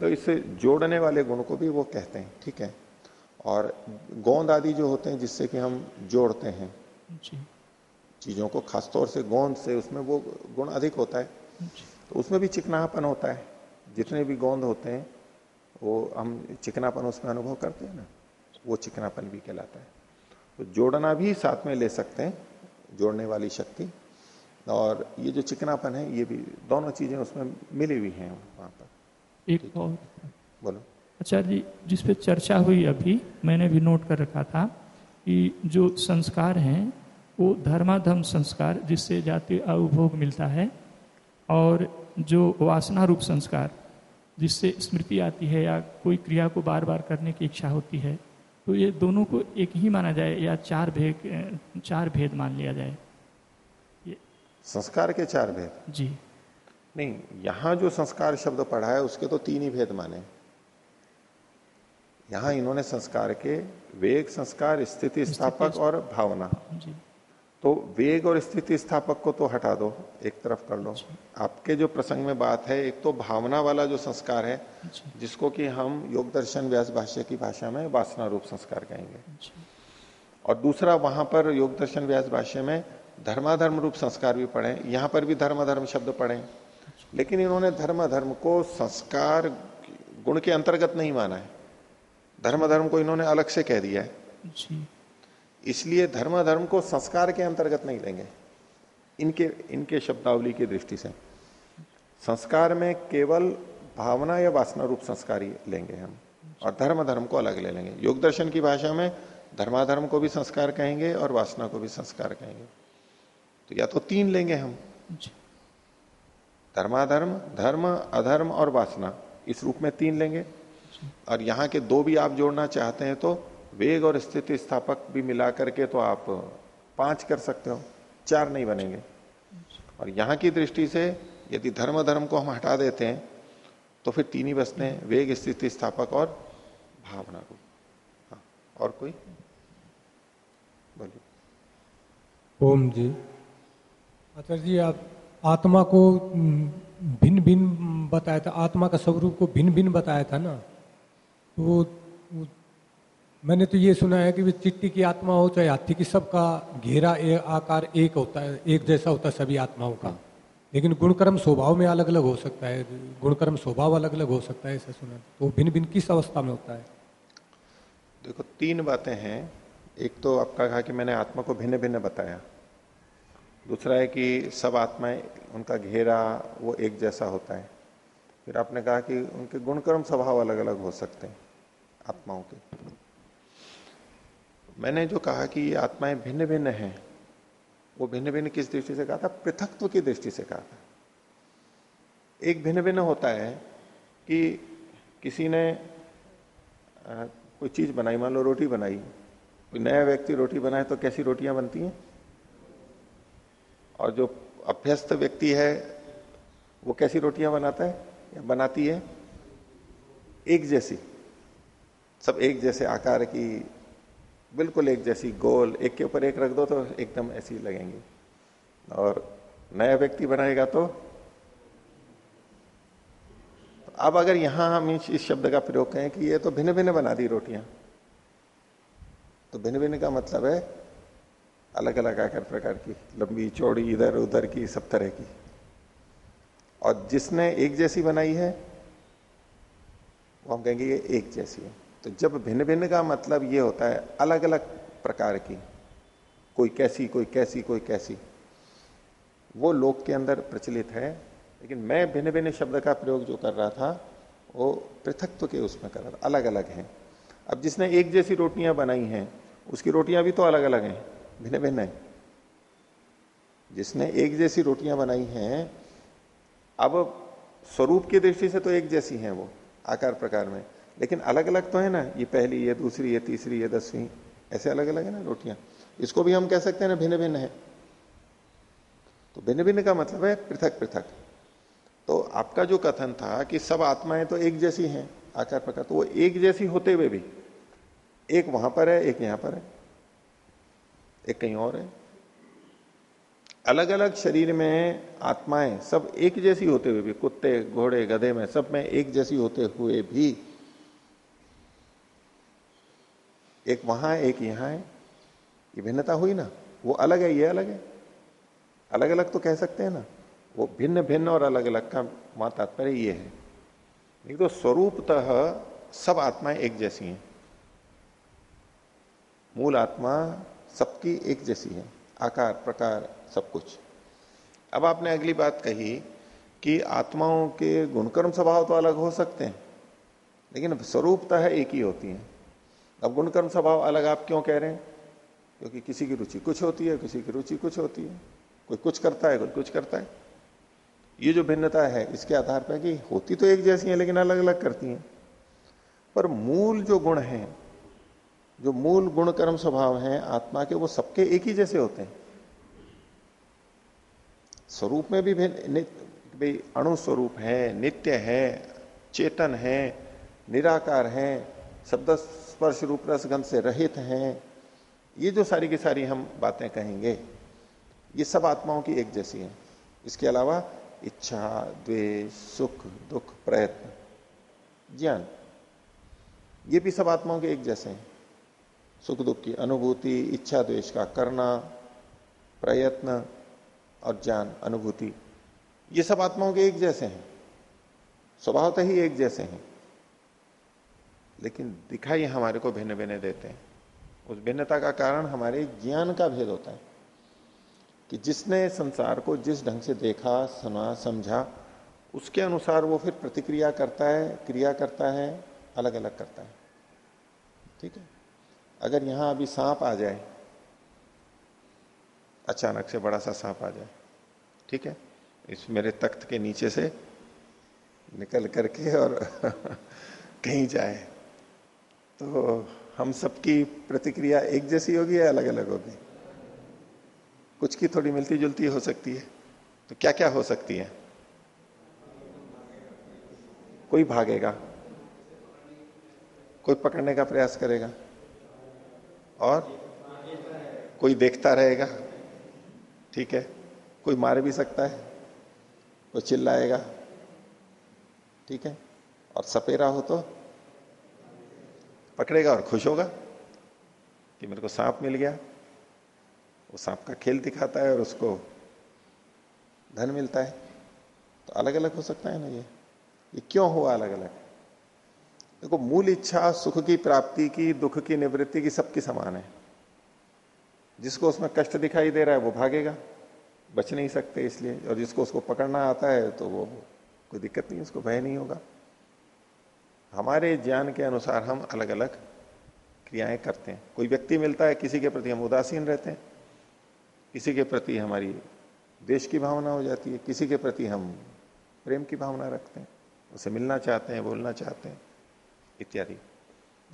तो इससे जोड़ने वाले गुण को भी वो कहते हैं ठीक है? और गोंद आदि जो होते हैं जिससे कि हम जोड़ते हैं चीज़ों को खासतौर से गोंद से उसमें वो गुण अधिक होता है। तो उसमें भी चिकनापन होता है। जितने भी गोंद होते हैं वो हम चिकनापन उसमें अनुभव करते हैं ना वो चिकनापन भी कहलाता है। तो जोड़ना भी साथ में ले सकते हैं जोड़ने वाली शक्ति। और ये जो चिकनापन है ये भी दोनों चीज़ें उसमें मिली हुई हैं वहाँ पर। एक और। बोलो। आचार्य जी जिस पे चर्चा हुई अभी मैंने भी नोट कर रखा था कि जो संस्कार हैं वो धर्माधर्म संस्कार जिससे जाति अवभोग मिलता है और जो वासना रूप संस्कार जिससे स्मृति आती है या कोई क्रिया को बार बार करने की इच्छा होती है तो ये दोनों को एक ही माना जाए या चार भेद चार भेद मान लिया जाए? ये संस्कार के चार भेद? जी। नहीं यहाँ जो संस्कार शब्द पढ़ा है उसके तो तीन ही भेद माने। यहाँ इन्होंने संस्कार के वेग संस्कार स्थिति स्थापक और भावना। जी। तो वेग और स्थिति स्थापक को तो हटा दो एक तरफ़ कर लो। आपके जो प्रसंग में बात है एक तो भावना वाला जो संस्कार है जिसको कि हम योग दर्शन व्यास भाष्य की भाषा में वासना रूप संस्कार कहेंगे। और दूसरा वहाँ पर योग दर्शन व्यास भाष्य में धर्माधर्म रूप संस्कार भी पढ़े यहाँ पर भी धर्माधर्म शब्द पढ़े। लेकिन इन्होंने धर्म धर्म को संस्कार गुण के अंतर्गत नहीं माना है। धर्म धर्म को इन्होंने अलग से कह दिया है। इसलिए धर्म धर्म को संस्कार के अंतर्गत नहीं लेंगे। इनके इनके शब्दावली की दृष्टि से। संस्कार में केवल भावना या वासना रूप संस्कार ही लेंगे हम और धर्म धर्म को अलग ले लेंगे। योग दर्शन की भाषा में धर्माधर्म को भी संस्कार कहेंगे और वासना को भी संस्कार कहेंगे। तो या तो तीन लेंगे हम। धर्माधर्म धर्म अधर्म और वासना इस रूप में तीन लेंगे। और यहाँ के दो भी आप जोड़ना चाहते हैं तो वेग और स्थिति स्थापक भी मिला करके तो आप पाँच कर सकते हो, चार नहीं बनेंगे। और यहाँ की दृष्टि से यदि धर्म धर्म को हम हटा देते हैं तो फिर तीन ही बसते हैं वेग, स्थिति स्थापक और भावना को। हाँ और कोई? बोलिए। ओम जी। आचार्य जी, आप आत्मा को भिन्न भिन्न बताया था, आत्मा का स्वरूप को भिन्न भिन्न बताया था ना? तो मैंने तो ये सुना है कि वे चिट्टी की आत्मा हो, चाहे हाथी की, सबका घेरा आकार एक होता है, एक जैसा होता है सभी आत्माओं का। लेकिन गुणकर्म स्वभाव में अलग अलग हो सकता है, गुणकर्म स्वभाव अलग अलग हो सकता है, ऐसा सुना तो भिन्न भिन्न किस अवस्था में होता है? देखो, तीन बातें हैं। एक तो आपका कहा कि मैंने आत्मा को भिन्न भिन्न बताया। दूसरा है कि सब आत्माएँ, उनका घेरा वो एक जैसा होता है। फिर आपने कहा कि उनके गुणकर्म स्वभाव अलग अलग हो सकते हैं, आत्माओं के। मैंने जो कहा कि ये आत्माएँ भिन्न भिन्न हैं, वो भिन्न भिन्न किस दृष्टि से कहा था? पृथकत्व की दृष्टि से कहा था। एक भिन्न भिन्न होता है कि किसी ने कोई चीज़ बनाई, मान लो रोटी बनाई, कोई नया व्यक्ति रोटी बनाए तो कैसी रोटियाँ बनती हैं? और जो अभ्यस्त व्यक्ति है, वो कैसी रोटियाँ बनाता है या बनाती है? एक जैसी। सब एक जैसे आकार की बिल्कुल एक जैसी गोल, एक के ऊपर एक रख दो तो एकदम ऐसी लगेंगी। और नया व्यक्ति बनाएगा तो? अब अगर यहाँ हम इस शब्द का प्रयोग करें कि ये तो भिन्न भिन्न बना दी रोटियाँ। तो भिन्न भिन्न का मतलब है अलग अलग आकार प्रकार की, लंबी चौड़ी, इधर उधर की, सब तरह की। और जिसने एक जैसी बनाई है, वो हम कहेंगे ये एक जैसी है। तो जब भिन्न भिन्न का मतलब ये होता है अलग अलग प्रकार की, कोई कैसी कोई कैसी कोई कैसी। वो लोक के अंदर प्रचलित है, लेकिन मैं भिन्न भिन्न शब्द का प्रयोग जो कर रहा था, वो पृथकत्व के उसमें कर रहा था अलग अलग है। अब जिसने एक जैसी रोटियाँ बनाई हैं, उसकी रोटियाँ भी तो अलग अलग हैं भिन्न भिन्न है। जिसने एक जैसी रोटियाँ बनाई हैं, अब स्वरूप की दृष्टि से तो एक जैसी हैं वो आकार प्रकार में। लेकिन अलग अलग तो है ना, ये पहली, ये दूसरी, ये तीसरी, ये दसवीं, ऐसे अलग अलग है ना रोटियाँ। इसको भी हम कह सकते हैं ना भिन्न भिन्न है। तो भिन्न भिन्न का मतलब है पृथक पृथक तो आपका जो कथन था कि सब आत्माएँ तो एक जैसी हैं आकार प्रकार तो वो एक जैसी होते हुए भी, एक वहाँ पर है, एक यहाँ पर है, एक कहीं और है। अलग अलग शरीर में आत्माएँ सब एक जैसी होते हुए भी, कुत्ते, घोड़े, गधे में सब में एक जैसी होते हुए भी एक वहाँ है एक यहाँ है। ये भिन्नता हुई ना? वो अलग है, ये अलग है। अलग अलग तो कह सकते हैं ना? वो भिन्न भिन्न और अलग अलग का वहाँ तात्पर्य ये है। नहीं तो स्वरूपतः सब आत्माएँ एक जैसी हैं। मूल आत्मा सबकी एक जैसी है। आकार, प्रकार, सब कुछ। अब आपने अगली बात कही कि आत्माओं के गुणकर्म स्वभाव तो अलग हो सकते हैं, लेकिन स्वरूपतः एक ही होती है। अब गुणकर्म स्वभाव अलग आप क्यों कह रहे हैं? क्योंकि किसी की रुचि कुछ होती है, किसी की रुचि कुछ होती है। कोई कुछ करता है, कोई कुछ करता है। ये जो भिन्नता है, इसके आधार पर कि होती तो एक जैसी है, लेकिन अलग अलग करती हैं। पर मूल जो गुण है, जो मूल गुण कर्म स्वभाव है, आत्मा के, वो सबके एक ही जैसे होते हैं। स्वरूप में भी भाई अणु स्वरूप है, नित्य है, चेतन है, निराकार है, शब्द स्पर्श रूप रसगंध से रहित हैं। ये जो सारी की सारी हम बातें कहेंगे, ये सब आत्माओं की एक जैसी है। इसके अलावा इच्छा, द्वेष, सुख, दुख, प्रयत्न, ज्ञान, ये भी सब आत्माओं के एक जैसे हैं। सुख दुख की अनुभूति, इच्छा द्वेष का करना, प्रयत्न और ज्ञान, अनुभूति, ये सब आत्माओं के एक जैसे हैं। स्वभावतः ही एक जैसे हैं। लेकिन दिखाई हमारे को भिन्न भिन्न देते हैं। उस भिन्नता का कारण हमारे ज्ञान का भेद होता है कि जिसने संसार को जिस ढंग से देखा, सुना, समझा, उसके अनुसार वो फिर प्रतिक्रिया करता है, क्रिया करता है अलग अलग करता है। ठीक है? अगर यहाँ अभी सांप आ जाए, अचानक से बड़ा सा सांप आ जाए, ठीक है? इस मेरे तख्त के नीचे से निकल करके और कहीं जाए। तो हम सबकी प्रतिक्रिया एक जैसी होगी या अलग अलग होगी? कुछ की थोड़ी मिलती जुलती हो सकती है। तो क्या क्या हो सकती है? कोई भागेगा। कोई पकड़ने का प्रयास करेगा। और कोई देखता रहेगा। ठीक है? कोई मार भी सकता है। कोई चिल्लाएगा। ठीक है? और सपेरा हो तो पकड़ेगा और खुश होगा कि मेरे को सांप मिल गया। वो सांप का खेल दिखाता है और उसको धन मिलता है। तो अलग अलग हो सकता है ना ये। ये क्यों हुआ अलग अलग देखो, मूल इच्छा सुख की प्राप्ति की, दुख की निवृत्ति की सबकी समान है। जिसको उसमें कष्ट दिखाई दे रहा है, वो भागेगा। बच नहीं सकते इसलिए। और जिसको उसको पकड़ना आता है तो वो, कोई दिक्कत नहीं, उसको भय नहीं होगा। हमारे ज्ञान के अनुसार हम अलग अलग क्रियाएँ करते हैं। कोई व्यक्ति मिलता है, किसी के प्रति हम उदासीन रहते हैं। किसी के प्रति हमारी देश की भावना हो जाती है। किसी के प्रति हम प्रेम की भावना रखते हैं। उसे मिलना चाहते हैं, बोलना चाहते हैं, इत्यादि।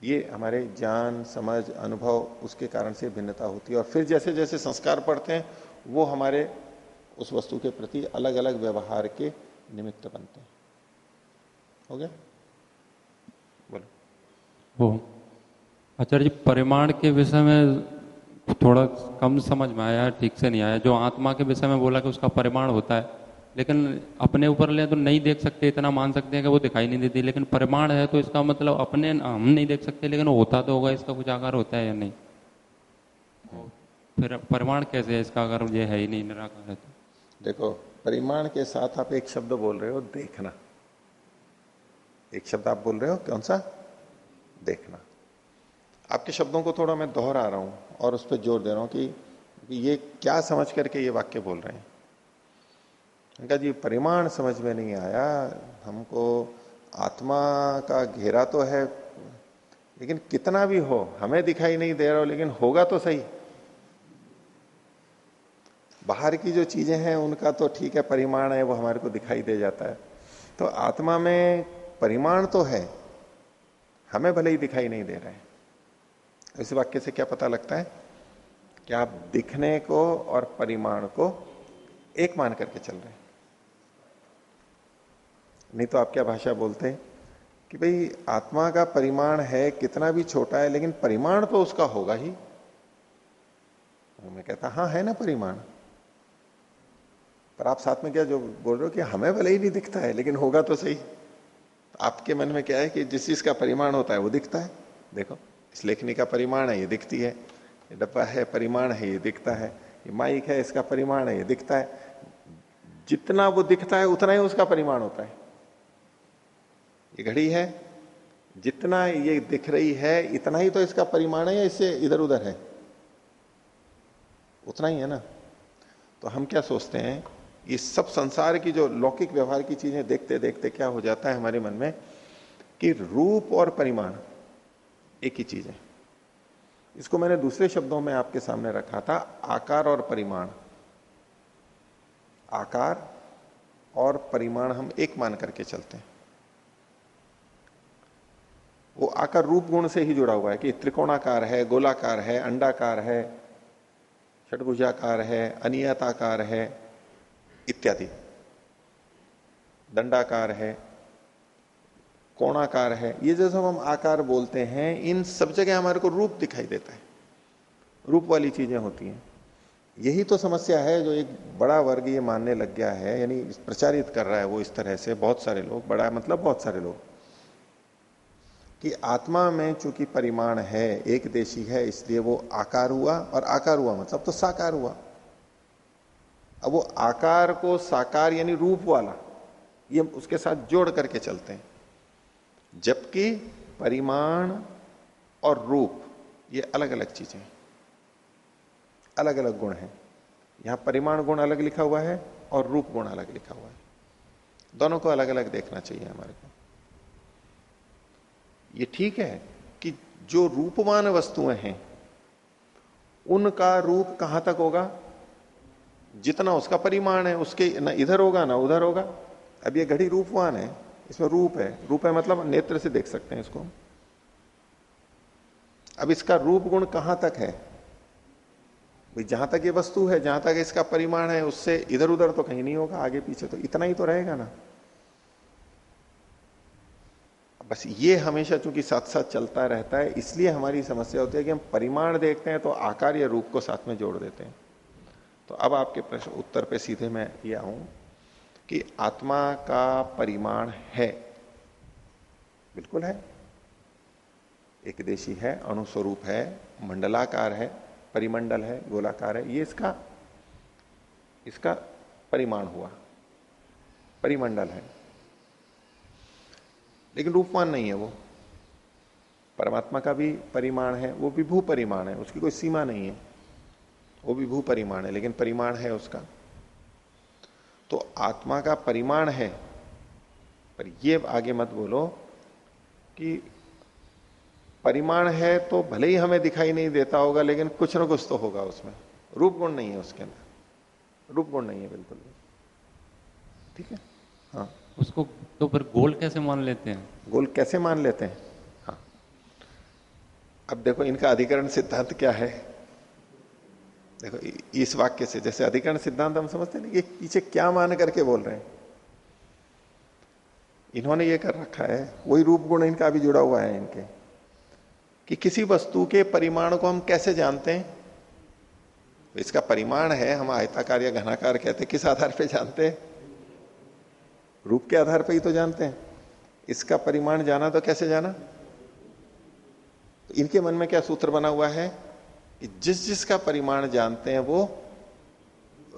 ये हमारे ज्ञान, समझ, अनुभव उसके कारण से भिन्नता होती है और फिर जैसे जैसे संस्कार पढ़ते हैं, वो हमारे उस वस्तु के प्रति अलग अलग व्यवहार के निमित्त बनते हैं। हो गया? वो आचार्य जी, परिमाण के विषय में थोड़ा कम समझ में आया, ठीक से नहीं आया। जो आत्मा के विषय में बोला कि उसका परिमाण होता है, लेकिन अपने ऊपर ले तो नहीं देख सकते, इतना मान सकते हैं कि वो दिखाई नहीं देती। लेकिन परिमाण है तो इसका मतलब अपने हम नहीं देख सकते, लेकिन होता तो होगा, इसका कुछ आकार होता है या नहीं? फिर परिमाण कैसे है, इसका अगर ये है ही नहीं, निराकार है तो। देखो, परिमाण के साथ आप एक शब्द बोल रहे हो, देखना। एक शब्द आप बोल रहे हो, कौन सा? देखना। आपके शब्दों को थोड़ा मैं दोहरा रहा हूँ और उस पर ज़ोर दे रहा हूँ कि ये क्या समझ करके ये वाक्य बोल रहे हैं। उनका जी, परिमाण समझ में नहीं आया। हमको आत्मा का घेरा तो है, लेकिन कितना भी हो, हमें दिखाई नहीं दे रहा हो लेकिन होगा तो सही। बाहर की जो चीज़ें हैं, उनका तो ठीक है, परिमाण है, वो हमारे को दिखाई दे जाता है। तो आत्मा में परिमाण तो है हमें भले ही दिखाई नहीं दे रहे हैं। इस वाक्य से क्या पता लगता है कि आप दिखने को और परिमाण को एक मान करके चल रहे हैं। नहीं तो आप क्या भाषा बोलते कि भाई आत्मा का परिमाण है, कितना भी छोटा है, लेकिन परिमाण तो उसका होगा ही। मैं कहता हाँ है ना परिमाण। पर आप साथ में क्या जो बोल रहे हो कि हमें भले ही नहीं दिखता है, लेकिन होगा तो सही। आपके मन में क्या है कि जिस चीज़ का परिमाण होता है वो दिखता है? देखो, इस लेखनी का परिमाण है, ये दिखती है। ये डब्बा है, परिमाण है, ये दिखता है। ये माइक है, इसका परिमाण है, ये दिखता है। जितना वो दिखता है, उतना ही उसका परिमाण होता है। ये घड़ी है, जितना ये दिख रही है, इतना ही तो इसका परिमाण है इससे इधर उधर है? उतना ही है ना? तो हम क्या सोचते हैं? इस सब संसार की जो लौकिक व्यवहार की चीज़ें देखते देखते क्या हो जाता है हमारे मन में? कि रूप और परिमाण एक ही चीज़ है। इसको मैंने दूसरे शब्दों में आपके सामने रखा था, आकार और परिमाण। आकार और परिमाण हम एक मान करके चलते हैं। वो आकार रूप गुण से ही जुड़ा हुआ है कि त्रिकोणाकार है, गोलाकार है, अंडाकार है षटभुजाकार है, अनियताकार है इत्यादि। दंडाकार है, कोणाकार है, ये जो सब हम आकार बोलते हैं, इन सब जगह हमारे को रूप दिखाई देता है। रूप वाली चीज़ें होती हैं। यही तो समस्या है जो एक बड़ा वर्ग ये मानने लग गया है, यानी प्रचारित कर रहा है वो इस तरह से बहुत सारे लोग, बड़ा मतलब बहुत सारे लोग, कि आत्मा में चूँकि परिमाण है, एक देशी है, इसलिए वो आकार हुआ और आकार हुआ मतलब तो साकार हुआ। अब वो आकार को साकार यानी रूप वाला, ये उसके साथ जोड़ करके चलते हैं। जबकि परिमाण और रूप, ये अलग अलग चीज़ें अलग अलग गुण हैं। यहाँ परिमाण गुण अलग लिखा हुआ है और रूप गुण अलग लिखा हुआ है। दोनों को अलग अलग देखना चाहिए हमारे को। ये ठीक है कि जो रूपमान वस्तुएँ हैं, उनका रूप कहाँ तक होगा? जितना उसका परिमाण है, उसके ना इधर होगा, ना उधर होगा। अब ये घड़ी रूपवान है, इसमें रूप है। रूप है मतलब नेत्र से देख सकते हैं इसको। अब इसका रूप गुण कहाँ तक है? भाई, जहाँ तक ये वस्तु है, जहाँ तक इसका परिमाण है, उससे इधर उधर तो कहीं नहीं होगा, आगे पीछे तो इतना ही तो रहेगा ना। बस ये हमेशा चूँकि साथ साथ चलता रहता है, इसलिए हमारी समस्या होती है कि हम परिमाण देखते हैं तो आकार या रूप को साथ में जोड़ देते हैं। तो अब आपके प्रश्न, उत्तर पे सीधे मैं ये आऊँ कि आत्मा का परिमाण है। बिल्कुल है। एक देशी है अणुस्वरूप है, मंडलाकार है, परिमंडल है, गोलाकार है। ये इसका इसका परिमाण हुआ। परिमंडल है। लेकिन रूपमान नहीं है वो। परमात्मा का भी परिमाण है, वो भी भू परिमाण है, उसकी कोई सीमा नहीं है। वो भी भू परिमाण है लेकिन परिमाण है उसका। तो आत्मा का परिमाण है पर ये आगे मत बोलो कि परिमाण है तो भले ही हमें दिखाई नहीं देता होगा लेकिन कुछ ना कुछ तो होगा उसमें। रूप गुण नहीं है उसके अंदर। रूप गुण नहीं है बिल्कुल ठीक है? हाँ। उसको तो फिर गोल कैसे मान लेते हैं? गोल कैसे मान लेते हैं? हाँ। अब देखो इनका अधिकरण सिद्धांत क्या है? देखो इस वाक्य से, जैसे अधिकरण सिद्धांत हम समझते हैं कि पीछे क्या मान करके बोल रहे हैं। इन्होंने ये कर रखा है, वही रूप गुण इनका भी जुड़ा हुआ है इनके। कि किसी वस्तु के परिमाण को हम कैसे जानते हैं? तो इसका परिमाण है, हम आयताकार या घनाकार कहते किस आधार पे जानते हैं? रूप के आधार पर ही तो जानते हैं। इसका परिमाण जाना तो कैसे जाना? तो इनके मन में क्या सूत्र बना हुआ है? जिस जिसका परिमाण जानते हैं वो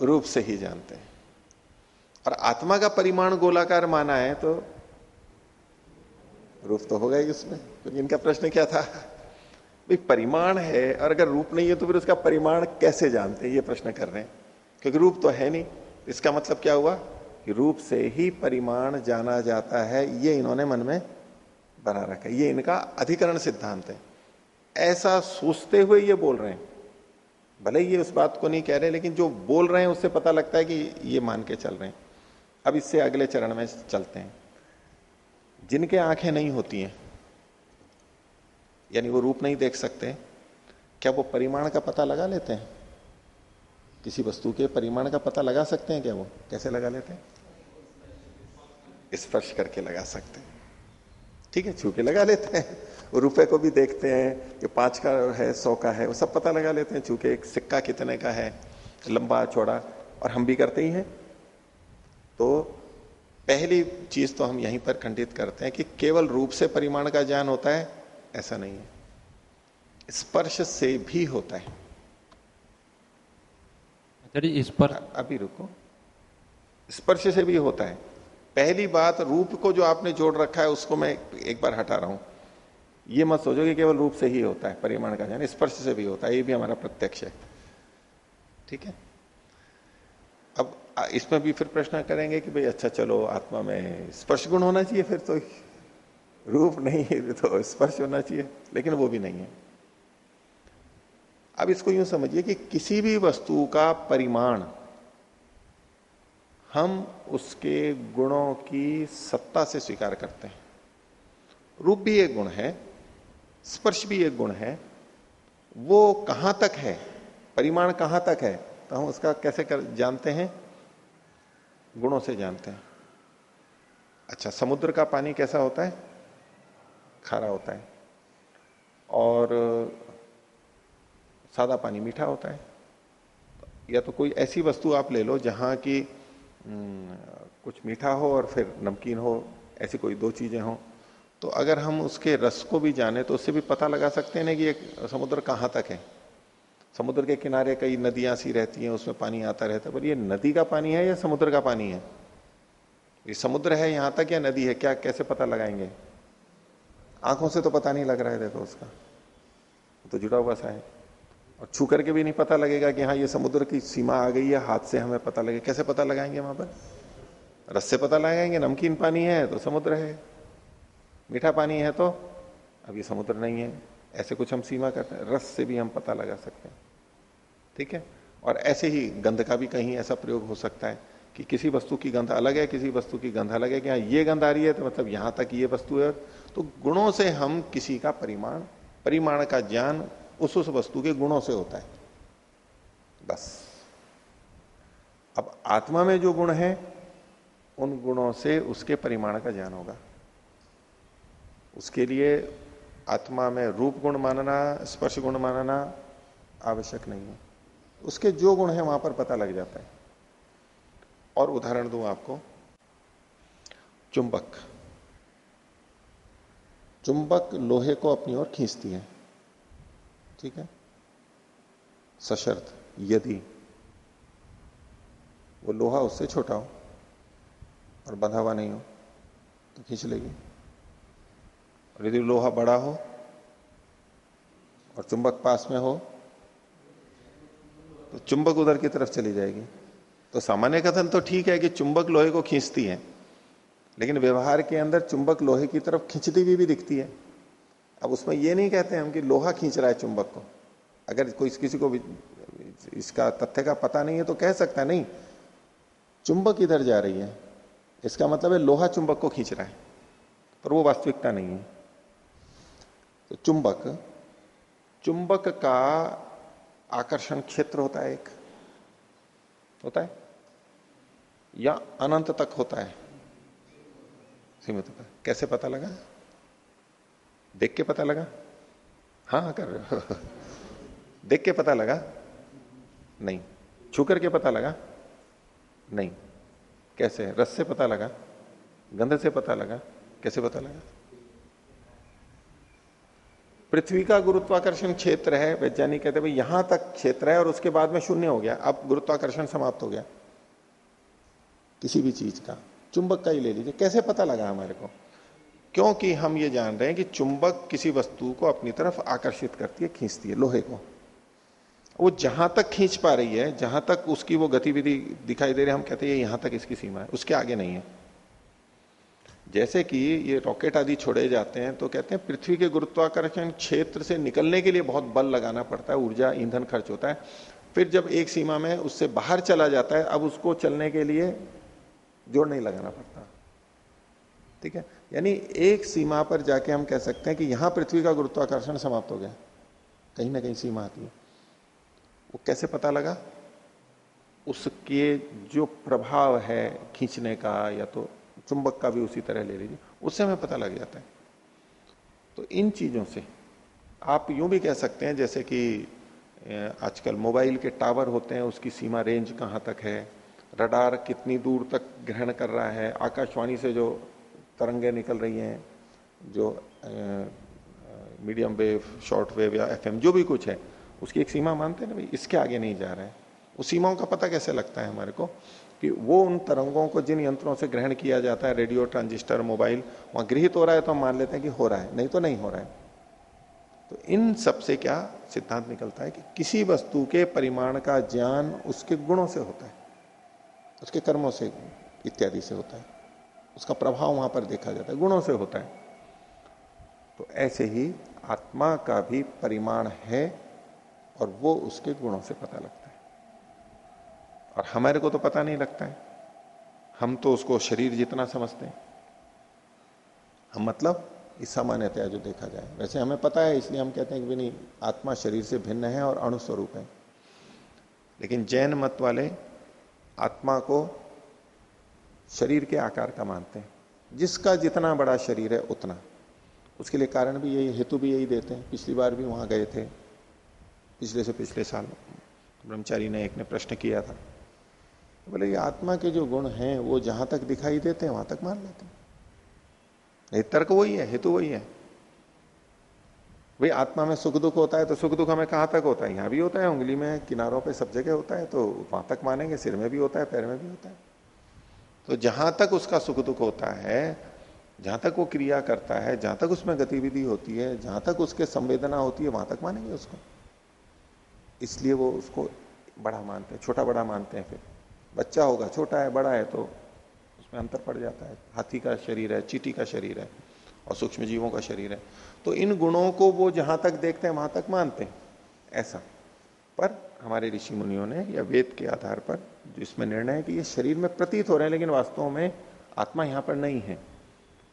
रूप से ही जानते हैं। और आत्मा का परिमाण गोलाकार माना है तो रूप तो होगा ही उसमें, क्योंकि इनका प्रश्न क्या था? भाई, परिमाण है, और अगर रूप नहीं है तो फिर उसका परिमाण कैसे जानते हैं? ये प्रश्न कर रहे हैं। क्योंकि रूप तो है नहीं। इसका मतलब क्या हुआ? कि रूप से ही परिमाण जाना जाता है। ये इन्होंने मन में बना रखा है। ये इनका अधिकरण सिद्धांत है। ऐसा सोचते हुए ये बोल रहे हैं। भले ये उस बात को नहीं कह रहे, लेकिन जो बोल रहे हैं उससे पता लगता है कि ये मान के चल रहे हैं। अब इससे अगले चरण में चलते हैं। जिनके आँखें नहीं होती हैं, यानी वो रूप नहीं देख सकते, क्या वो परिमाण का पता लगा लेते हैं? किसी वस्तु के परिमाण का पता लगा सकते हैं क्या वो? कैसे लगा लेते हैं? स्पर्श करके लगा सकते हैं। ठीक है, छू के लगा लेते हैं। रुपए को भी देखते हैं कि पाँच का है सौ का है वो सब पता लगा लेते हैं चूँकि एक सिक्का कितने का है लंबा चौड़ा और हम भी करते ही हैं। तो पहली चीज़ तो हम यहीं पर खंडित करते हैं कि केवल रूप से परिमाण का ज्ञान होता है ऐसा नहीं है। स्पर्श से भी होता है। अच्छा स्पर्श। अभी रुको। स्पर्श से भी होता है। पहली बात रूप को जो आपने जोड़ रखा है उसको मैं एक बार हटा रहा हूँ। ये मत सोचो कि केवल रूप से ही होता है, परिमाण का ज्ञान स्पर्श से भी होता है, ये भी हमारा प्रत्यक्ष है। ठीक है? अब इसमें भी फिर प्रश्न करेंगे कि भाई अच्छा चलो, आत्मा में स्पर्श गुण होना चाहिए फिर तो रूप नहीं है तो स्पर्श होना चाहिए, लेकिन वो भी नहीं है। अब इसको यूँ समझिए कि किसी भी वस्तु का परिमाण, हम उसके गुणों की सत्ता से स्वीकार करते हैं। रूप भी एक गुण है स्पर्श भी एक गुण है। वो कहाँ तक है? परिमाण कहाँ तक है? तो हम उसका कैसे कर जानते हैं? गुणों से जानते हैं। अच्छा समुद्र का पानी कैसा होता है? खारा होता है। और सादा पानी मीठा होता है। या तो कोई ऐसी वस्तु आप ले लो जहाँ की हम्म, कुछ मीठा हो और फिर नमकीन हो ऐसी कोई दो चीज़ें हो। तो अगर हम उसके रस को भी जाने तो उससे भी पता लगा सकते हैं ना कि एक समुद्र कहाँ तक है। समुद्र के किनारे कई नदियाँ सी रहती हैं, उसमें पानी आता रहता है, पर ये नदी का पानी है या समुद्र का पानी है? ये समुद्र है यहाँ तक या नदी है? क्या, कैसे पता लगाएँगे? आँखों से तो पता नहीं लग रहा है, देखो उसका। तो जुड़ा हुआ सा है। और छू करके भी नहीं पता लगेगा कि हाँ ये समुद्र की सीमा आ गई है, हाथ से हमें पता लगे। कैसे पता लगाएँगे वहाँ पर? रस से पता लगाएँगे, नमकीन पानी है तो समुद्र है। मीठा पानी है तो अब ये समुद्र नहीं है। ऐसे कुछ हम सीमा करते हैं, रस से भी हम पता लगा सकते हैं। ठीक है? और ऐसे ही गंध का भी कहीं ऐसा प्रयोग हो सकता है कि किसी वस्तु की गंध अलग है, किसी वस्तु की गंध अलग है कि हाँ ये गंध आ रही है तो मतलब यहाँ तक ये वस्तु है। तो गुणों से हम किसी का परिमाण परिमाण का ज्ञान उस उस वस्तु के गुणों से होता है। बस। अब आत्मा में जो गुण है, उन गुणों से उसके परिमाण का ज्ञान होगा। उसके लिए आत्मा में रूप गुण मानना, स्पर्श गुण मानना आवश्यक नहीं है। उसके जो गुण है वहाँ पर पता लग जाता है। और उदाहरण दूँ आपको, चुंबक। चुंबक लोहे को अपनी ओर खींचती है। ठीक है? सशर्त, यदि वो लोहा उससे छोटा हो और बंधा हुआ नहीं हो तो खींच लेगी। यदि लोहा बड़ा हो और चुंबक पास में हो तो चुंबक उधर की तरफ़ चली जाएगी। तो सामान्य कथन तो ठीक है कि चुंबक लोहे को खींचती है, लेकिन व्यवहार के अंदर चुंबक लोहे की तरफ़ खींचती हुई भी दिखती है। अब उसमें ये नहीं कहते हम कि लोहा खींच रहा है चुंबक को। अगर कोई किसी को इसका तथ्य का पता नहीं है तो कह सकता नहीं, चुंबक इधर जा रही है। इसका मतलब है लोहा चुंबक को खींच रहा है, पर वो वास्तविकता नहीं है। तो चुंबक चुंबक का आकर्षण क्षेत्र होता है एक। होता है? या अनंत तक होता है? सीमित होता है। कैसे पता लगा? देख के पता लगा? हाँ, कर रहे हो। देख के पता लगा? नहीं। छू करके पता लगा? नहीं। कैसे? रस से पता लगा? गंध से पता लगा? कैसे पता लगा? पृथ्वी का गुरुत्वाकर्षण क्षेत्र है, वैज्ञानिक कहते भाई, यहाँ तक क्षेत्र है और उसके बाद में शून्य हो गया, अब गुरुत्वाकर्षण समाप्त हो गया। किसी भी चीज़ का, चुंबक का ही ले लीजिए, कैसे पता लगा हमारे को? क्योंकि हम ये जान रहे हैं कि चुंबक किसी वस्तु को अपनी तरफ़ आकर्षित करती है, खींचती है, लोहे को। वो जहाँ तक खींच पा रही है, जहाँ तक उसकी वो गतिविधि दिखाई दे रही है, हम कहते हैं यहाँ तक इसकी सीमा है, उसके आगे नहीं है। जैसे कि ये रॉकेट आदि छोड़े जाते हैं तो कहते हैं पृथ्वी के गुरुत्वाकर्षण क्षेत्र से निकलने के लिए बहुत बल लगाना पड़ता है, ऊर्जा, ईंधन खर्च होता है। फिर जब एक सीमा में उससे बाहर चला जाता है, अब उसको चलने के लिए ज़ोर नहीं लगाना पड़ता। ठीक है? यानी एक सीमा पर जाके हम कह सकते हैं कि यहाँ पृथ्वी का गुरुत्वाकर्षण समाप्त हो गया। कहीं ना कहीं सीमा आती है। वो कैसे पता लगा? उसके जो प्रभाव है खींचने का या तो चुंबक का भी उसी तरह ले लीजिए, उससे हमें पता लग जाता है। तो इन चीज़ों से आप यूँ भी कह सकते हैं, जैसे कि आजकल मोबाइल के टावर होते हैं, उसकी सीमा रेंज कहाँ तक है, रडार कितनी दूर तक ग्रहण कर रहा है, आकाशवाणी से जो तरंगे निकल रही हैं, जो मीडियम वेव, शॉर्ट वेव या एफएम, जो भी कुछ है, उसकी एक सीमा मानते हैं ना भाई, इसके आगे नहीं जा रहा है। उस सीमाओं का पता कैसे लगता है हमारे को? कि वो उन तरंगों को जिन यंत्रों से ग्रहण किया जाता है, रेडियो, ट्रांजिस्टर, मोबाइल, वहाँ गृहित हो रहा है तो हम मान लेते हैं कि हो रहा है, नहीं तो नहीं हो रहा है। तो इन सबसे क्या सिद्धांत निकलता है कि किसी वस्तु के परिमाण का ज्ञान उसके गुणों से होता है, उसके कर्मों से इत्यादि से होता है। उसका प्रभाव वहाँ पर देखा जाता है, गुणों से होता है। तो ऐसे ही आत्मा का भी परिमाण है और वो उसके गुणों से पता लगता है। और हमारे को तो पता नहीं लगता है। हम तो उसको शरीर जितना समझते हैं। हम मतलब इस सामान्यतया जो देखा जाए। वैसे हमें पता है, इसलिए हम कहते हैं कि भी नहीं, आत्मा शरीर से भिन्न है और अणुस्वरूप है। लेकिन जैन मत वाले आत्मा को शरीर के आकार का मानते हैं। जिसका जितना बड़ा शरीर है, उतना। उसके लिए कारण भी यही, हेतु भी यही देते हैं। पिछली बार भी वहाँ गए थे। पिछले से पिछले साल ब्रह्मचारी ने एक ने प्रश्न किया था। बोले ये आत्मा के जो गुण हैं, वो जहाँ तक दिखाई देते हैं, वहाँ तक मान लेते हैं। तर्क वही है, हेतु वही है। भाई, आत्मा में सुख दुख होता है तो सुख दुख हमें कहाँ तक होता है? यहाँ भी होता है, उंगली में, किनारों पे सब जगह होता है तो वहाँ तक मानेंगे, सिर में भी होता है, पैर में भी होता है। तो जहाँ तक उसका सुख दुख होता है, जहाँ तक वो क्रिया करता है, जहाँ तक उसमें गतिविधि होती है, जहाँ तक उसके संवेदना होती है, वहाँ तक मानेंगे उसको। इसलिए वो उसको बड़ा मानते हैं, छोटा बड़ा मानते हैं फिर। बच्चा होगा, छोटा है, बड़ा है तो उसमें अंतर पड़ जाता है। हाथी का शरीर है, चीटी का शरीर है और सूक्ष्म जीवों का शरीर है। तो इन गुणों को वो जहाँ तक देखते हैं, वहाँ तक मानते हैं। ऐसा। पर हमारे ऋषि मुनियों ने या वेद के आधार पर जो इसमें निर्णय है कि ये शरीर में प्रतीत हो रहे हैं, लेकिन वास्तव में आत्मा यहाँ पर नहीं है।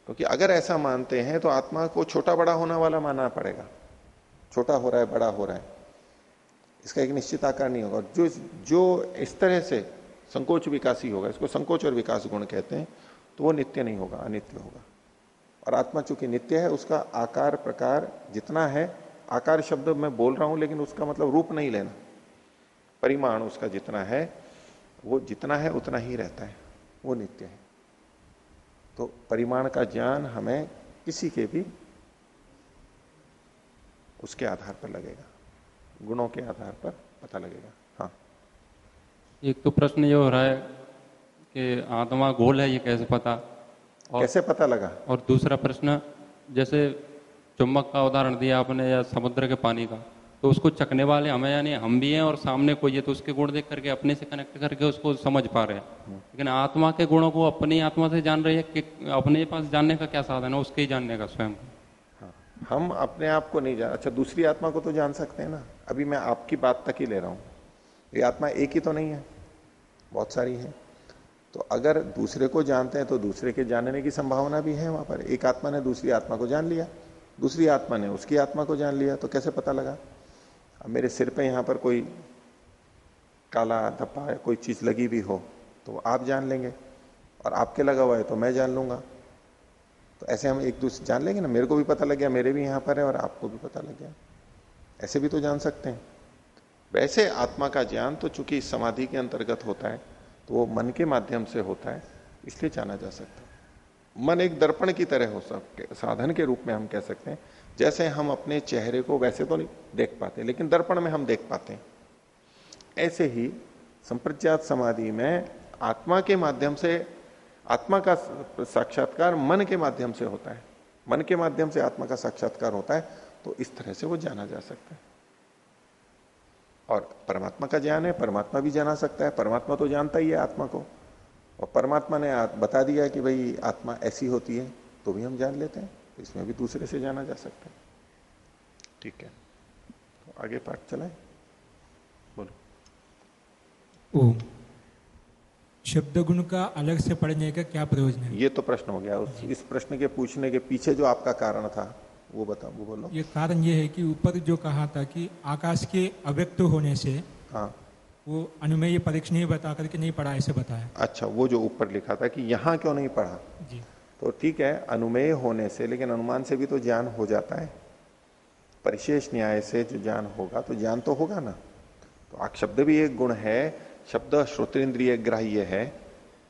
क्योंकि अगर ऐसा मानते हैं तो आत्मा को छोटा बड़ा होने वाला मानना पड़ेगा। छोटा हो रहा है, बड़ा हो रहा है। इसका एक निश्चित आकार नहीं होगा। जो जो इस तरह से संकोच विकास ही होगा। इसको संकोच और विकास गुण कहते हैं तो वो नित्य नहीं होगा, अनित्य होगा। और आत्मा चूँकि नित्य है, उसका आकार, प्रकार जितना है, आकार शब्द मैं बोल रहा हूँ, लेकिन उसका मतलब रूप नहीं लेना। परिमाण उसका जितना है, वो जितना है, उतना ही रहता है। वो नित्य है। तो परिमाण का ज्ञान हमें किसी के भी उसके आधार पर लगेगा। गुणों के आधार पर पता लगेगा। एक तो प्रश्न ये हो रहा है कि आत्मा गोल है ये कैसे पता? और कैसे पता लगा? और दूसरा प्रश्न जैसे चुम्बक का उदाहरण दिया आपने या समुद्र के पानी का तो उसको चकने वाले हमें यानी हम भी हैं और सामने कोई है तो उसके गुण देख करके अपने से कनेक्ट करके उसको समझ पा रहे हैं। लेकिन आत्मा के गुणों को अपनी आत्मा से जान रही है कि अपने पास जानने का क्या साधन है उसके ही जानने का स्वयं। हाँ हम अपने आप को नहीं जान अच्छा दूसरी आत्मा को तो जान सकते हैं ना। अभी मैं आपकी बात तक ही ले रहा हूँ। ये आत्मा एक ही तो नहीं है, बहुत सारी है। तो अगर दूसरे को जानते हैं तो दूसरे के जानने की संभावना भी है वहाँ पर। एक आत्मा ने दूसरी आत्मा को जान लिया, दूसरी आत्मा ने उसकी आत्मा को जान लिया तो कैसे पता लगा? अब मेरे सिर पे यहाँ पर कोई काला धप्पा कोई चीज़ लगी भी हो तो आप जान लेंगे। और आपके लगा हुआ है तो मैं जान लूँगा। तो ऐसे हम एक दूसरे जान लेंगे ना, मेरे को भी पता लग गया, मेरे भी यहाँ पर है और आपको भी पता लग गया। ऐसे भी तो जान सकते हैं। वैसे आत्मा का ज्ञान तो चूँकि समाधि के अंतर्गत होता है तो वो मन के माध्यम से होता है, इसलिए जाना जा सकता है। मन एक दर्पण की तरह हो सकते साधन के रूप में हम कह सकते हैं। जैसे हम अपने चेहरे को वैसे तो नहीं देख पाते, लेकिन दर्पण में हम देख पाते हैं। ऐसे ही संप्रज्ञात समाधि में आत्मा के माध्यम से, आत्मा का साक्षात्कार मन के माध्यम से होता है। मन के माध्यम से आत्मा का साक्षात्कार होता है तो इस तरह से वो जाना जा सकता है। और परमात्मा का ज्ञान है परमात्मा भी जाना सकता है परमात्मा तो जानता ही है आत्मा को। और परमात्मा ने बता दिया कि भाई आत्मा ऐसी होती है तो भी हम जान लेते हैं तो इसमें भी दूसरे से जाना जा सकता है। ठीक है। तो आगे पाठ चलाए। बोलो। ओम शब्द गुण का अलग से पढ़ने का क्या प्रयोजन है? ये तो प्रश्न हो गया उस इस प्रश्न के पूछने के पीछे जो आपका कारण था वो बताओ वो बोलो। ये कारण ये है कि ऊपर जो कहा था कि आकाश के अव्यक्त होने से हाँ। वो अनुमेय परीक्ष नहीं बता करके नहीं पढ़ा ऐसे बताया। अच्छा वो जो ऊपर लिखा था कि यहाँ क्यों नहीं पढ़ा? जी। तो ठीक है अनुमेय होने से लेकिन अनुमान से भी तो ज्ञान हो जाता है। परिशेष न्याय से जो ज्ञान होगा तो ज्ञान तो होगा ना। तो आक शब्द भी एक गुण है शब्द श्रोतेन्द्रिय ग्राह्य है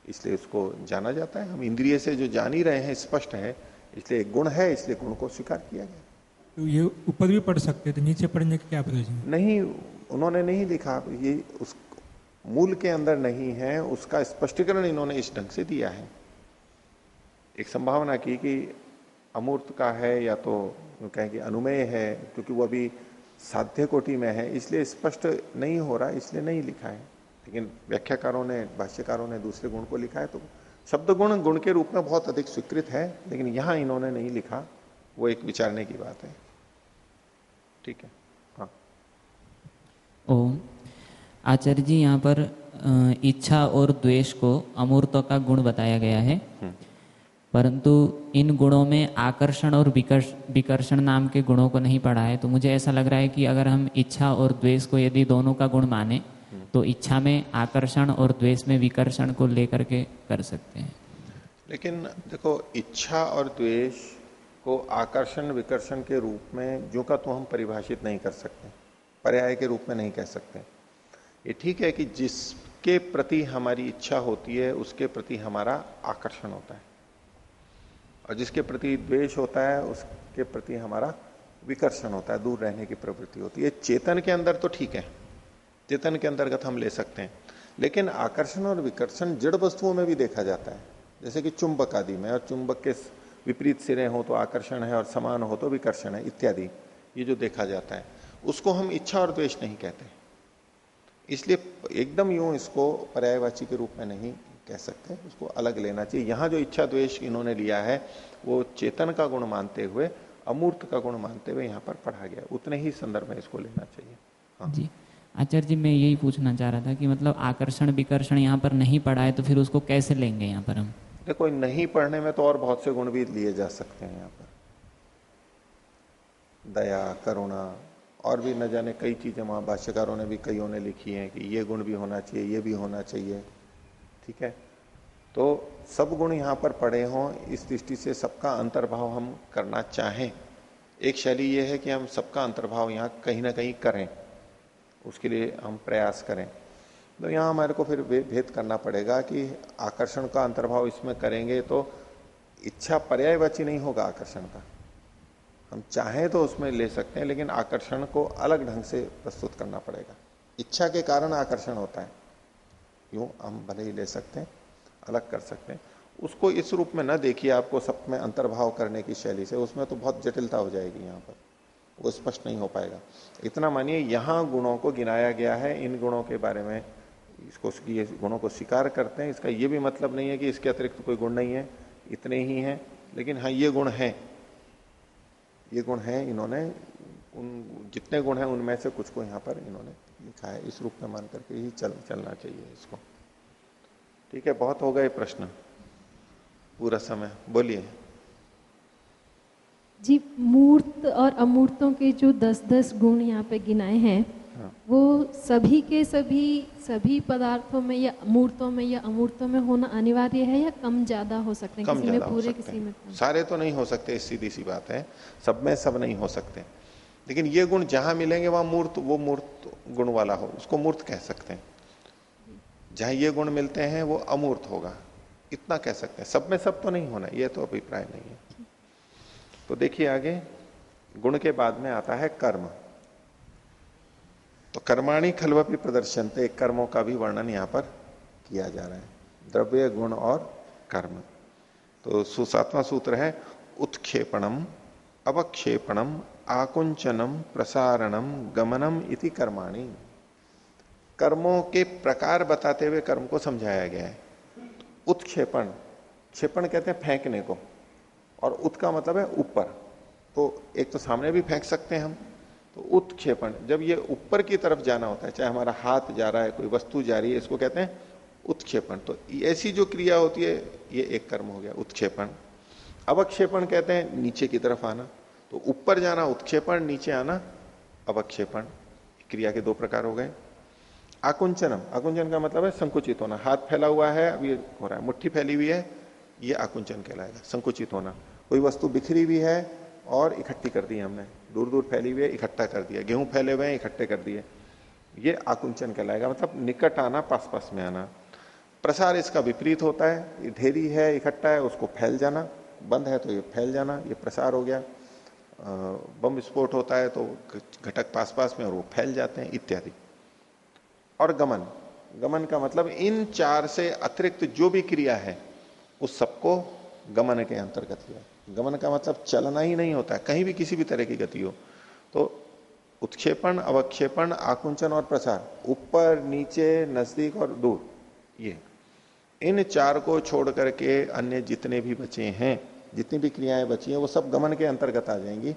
इसलिए उसको जाना जाता है। हम इंद्रिय से जो जान ही रहे हैं स्पष्ट है इसलिए गुण है इसलिए गुण को स्वीकार किया गया। तो ये ऊपर भी पढ़ सकते थे नीचे पढ़ने का क्या प्रयोजन नहीं उन्होंने नहीं लिखा। ये उस मूल के अंदर नहीं है उसका स्पष्टीकरण इन्होंने इस ढंग से दिया है। एक संभावना की कि अमूर्त का है या तो कहें कि अनुमेय है क्योंकि वो अभी साध्य कोटि में है इसलिए स्पष्ट नहीं हो रहा इसलिए नहीं लिखा है। लेकिन व्याख्याकारों ने भाष्यकारों ने दूसरे गुण को लिखा है तो शब्द गुण गुण के रूप में बहुत अधिक स्वीकृत है लेकिन यहाँ इन्होंने नहीं लिखा। वो एक विचारने की बात है। ठीक है? हाँ। ओम। आचार्य जी यहाँ पर इच्छा और द्वेष को अमूर्तों का गुण बताया गया है। हम्म। परंतु इन गुणों में आकर्षण और विकर्षण नाम के गुणों को नहीं पढ़ा है। तो मुझे ऐसा लग रहा है कि अगर हम इच्छा और द्वेष को यदि दोनों का गुण माने तो इच्छा में आकर्षण और द्वेष में विकर्षण को लेकर के कर सकते हैं। लेकिन देखो, इच्छा और द्वेष को आकर्षण, विकर्षण के रूप में जो का तो हम परिभाषित नहीं कर सकते, पर्याय के रूप में नहीं कह सकते। ये ठीक है कि जिसके प्रति हमारी इच्छा होती है, उसके प्रति हमारा आकर्षण होता है। और जिसके प्रति द्वेष होता है, उसके प्रति हमारा विकर्षण होता है, दूर रहने की प्रवृत्ति होती है। चेतन के अंदर तो ठीक है। चेतन के अंतर्गत हम ले सकते हैं। लेकिन आकर्षण और विकर्षण जड़ वस्तुओं में भी देखा जाता है। जैसे कि चुंबक आदि में, और चुंबक के विपरीत सिरे हो तो आकर्षण है, और समान हो तो विकर्षण है, इत्यादि। ये जो देखा जाता है, उसको हम इच्छा और द्वेष नहीं कहते इसलिए एकदम यूँ इसको पर्यायवाची के रूप में नहीं कह सकते। उसको अलग लेना चाहिए। यहाँ जो इच्छा द्वेष इन्होंने लिया है, वो चेतन का गुण मानते हुए, अमूर्त का गुण मानते हुए यहाँ पर पढ़ा गया। उतने ही संदर्भ में इसको लेना चाहिए। हाँ। जी। आचार्य जी, मैं यही पूछना चाह रहा था कि मतलब आकर्षण विकर्षण यहाँ पर नहीं पढ़ा है तो फिर उसको कैसे लेंगे यहाँ पर हम? देखो नहीं पढ़ने में तो और बहुत से गुण भी लिए जा सकते हैं यहाँ पर। दया, करुणा, और भी न जाने कई चीज़ें वहाँ भाष्यकारों ने भी कईयों ने लिखी हैं कि ये गुण भी होना चाहिए, ये भी होना चाहिए, ठीक है? तो सब गुण यहाँ पर पड़े हों, इस दृष्टि से सबका अंतर्भाव हम करना चाहें। एक शैली ये है कि हम सबका अंतर्भाव यहाँ कहीं ना कहीं करें। उसके लिए हम प्रयास करें। तो यहाँ हमारे को फिर भेद करना पड़ेगा कि आकर्षण का अंतर्भाव इसमें करेंगे तो इच्छा पर्यायवाची नहीं होगा आकर्षण का। हम चाहें तो उसमें ले सकते हैं, लेकिन आकर्षण को अलग ढंग से प्रस्तुत करना पड़ेगा। इच्छा के कारण आकर्षण होता है। यूँ हम भले ही ले सकते हैं, अलग कर सकते हैं। उसको इस रूप में न देखिए, आपको सब में अंतर्भाव करने की शैली से, उसमें तो बहुत जटिलता हो जाएगी यहाँ पर। वो स्पष्ट नहीं हो पाएगा। इतना मानिए, यहाँ गुणों को गिनाया गया है, इन गुणों के बारे में इसको ये गुणों को स्वीकार करते हैं। इसका ये भी मतलब नहीं है कि इसके अतिरिक्त कोई गुण नहीं है, इतने ही हैं। लेकिन हाँ ये गुण हैं। ये गुण हैं, इन्होंने उन, जितने गुण हैं, उनमें से कुछ को यहाँ पर इन्होंने लिखा है। इस रूप में मान करके ही चल, चलना चाहिए इसको। ठीक है, बहुत हो गए प्रश्न। पूरा समय। बोलिए। जी मूर्त और अमूर्तों के जो दस दस गुण यहाँ पे गिनाए हैं हाँ। वो सभी के सभी सभी पदार्थों में या मूर्तों में या अमूर्तों में होना अनिवार्य है या कम ज़्यादा हो सकते हैं? किसी में पूरे किसी में सारे तो नहीं हो सकते सीधी सी बात है। सब में सब नहीं हो सकते। लेकिन ये गुण जहाँ मिलेंगे वहाँ मूर्त वो मूर्त गुण वाला हो उसको मूर्त कह सकते हैं। जहाँ ये गुण मिलते हैं वो अमूर्त होगा। इतना कह सकते हैं। सब में सब तो नहीं होना ये तो अभिप्राय नहीं है। तो देखिए आगे, गुण के बाद में आता है कर्म। तो कर्माणी खलवपी प्रदर्शन थे कर्मों का भी वर्णन यहाँ पर किया जा रहा है। द्रव्य, गुण और कर्म। तो सुसात्मा सूत्र है, उत्क्षेपणम, अवक्षेपणम, आकुंचनम, प्रसारणम, गमनम इति कर्माणी। कर्मों के प्रकार बताते हुए कर्म को समझाया गया है। उत्क्षेपण, क्षेपण कहते हैं फेंकने को। और उत का मतलब है ऊपर। तो एक तो सामने भी फेंक सकते हैं हम। तो उत्क्षेपण जब ये ऊपर की तरफ़ जाना होता है, चाहे हमारा हाथ जा रहा है, कोई वस्तु जा रही है, इसको कहते हैं उत्क्षेपण तो ऐसी जो क्रिया होती है, ये एक कर्म हो गया उत्क्षेपण अवक्षेपण कहते हैं नीचे की तरफ़ आना। तो ऊपर जाना उत्क्षेपण नीचे आना अवक्षेपण क्रिया के दो प्रकार हो गए। आकुंचनम, आकुंचन का मतलब है संकुचित होना। हाथ फैला हुआ है अब ये हो रहा है, मुट्ठी फैली हुई है, ये आकुंचन कहलाएगा, संकुचित होना। कोई वस्तु बिखरी हुई है और इकट्ठी कर दी हमने। दूर दूर फैली हुई है, इकट्ठा कर दिया। गेहूँ फैले हुए हैं, इकट्ठे कर दिए। ये आकुंचन कहलाएगा। मतलब निकट आना पास पास में आना। प्रसार इसका विपरीत होता है। ढेरी है, इकट्ठा है, उसको फैल जाना। बंद है तो ये फैल जाना। ये प्रसार हो गया। बम विस्फोट होता है तो घटक पास पास में और वो फैल जाते हैं, इत्यादि। और गमन। गमन का मतलब इन चार से अतिरिक्त जो भी क्रिया है, उस सबको गमन के अंतर्गत लिया। गमन का मतलब चलना ही नहीं होता कहीं भी किसी भी तरह की गति हो। तो उत्क्षेपण, अवक्षेपण, आकुंचन और प्रसार, ऊपर, नीचे, नज़दीक और दूर, ये। इन चार को छोड़ करके अन्य जितने भी बचे हैं, जितनी भी क्रियाएँ बची हैं, वो सब गमन के अंतर्गत आ जाएँगी।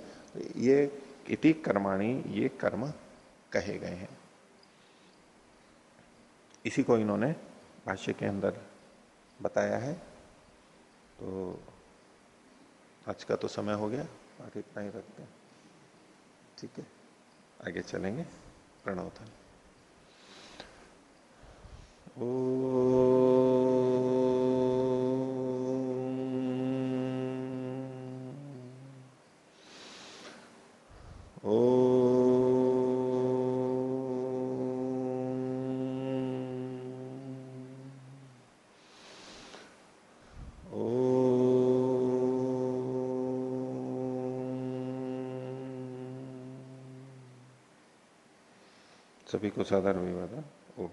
ये इति कर्माणी, ये कर्म कहे गए हैं। इसी को इन्होंने भाष्य के अंदर बताया है। तो आज का तो समय हो गया आगे इतना ही रखते हैं। ठीक है, आगे चलेंगे। प्रणवधन ओ सभी को साधारण विवाद ओम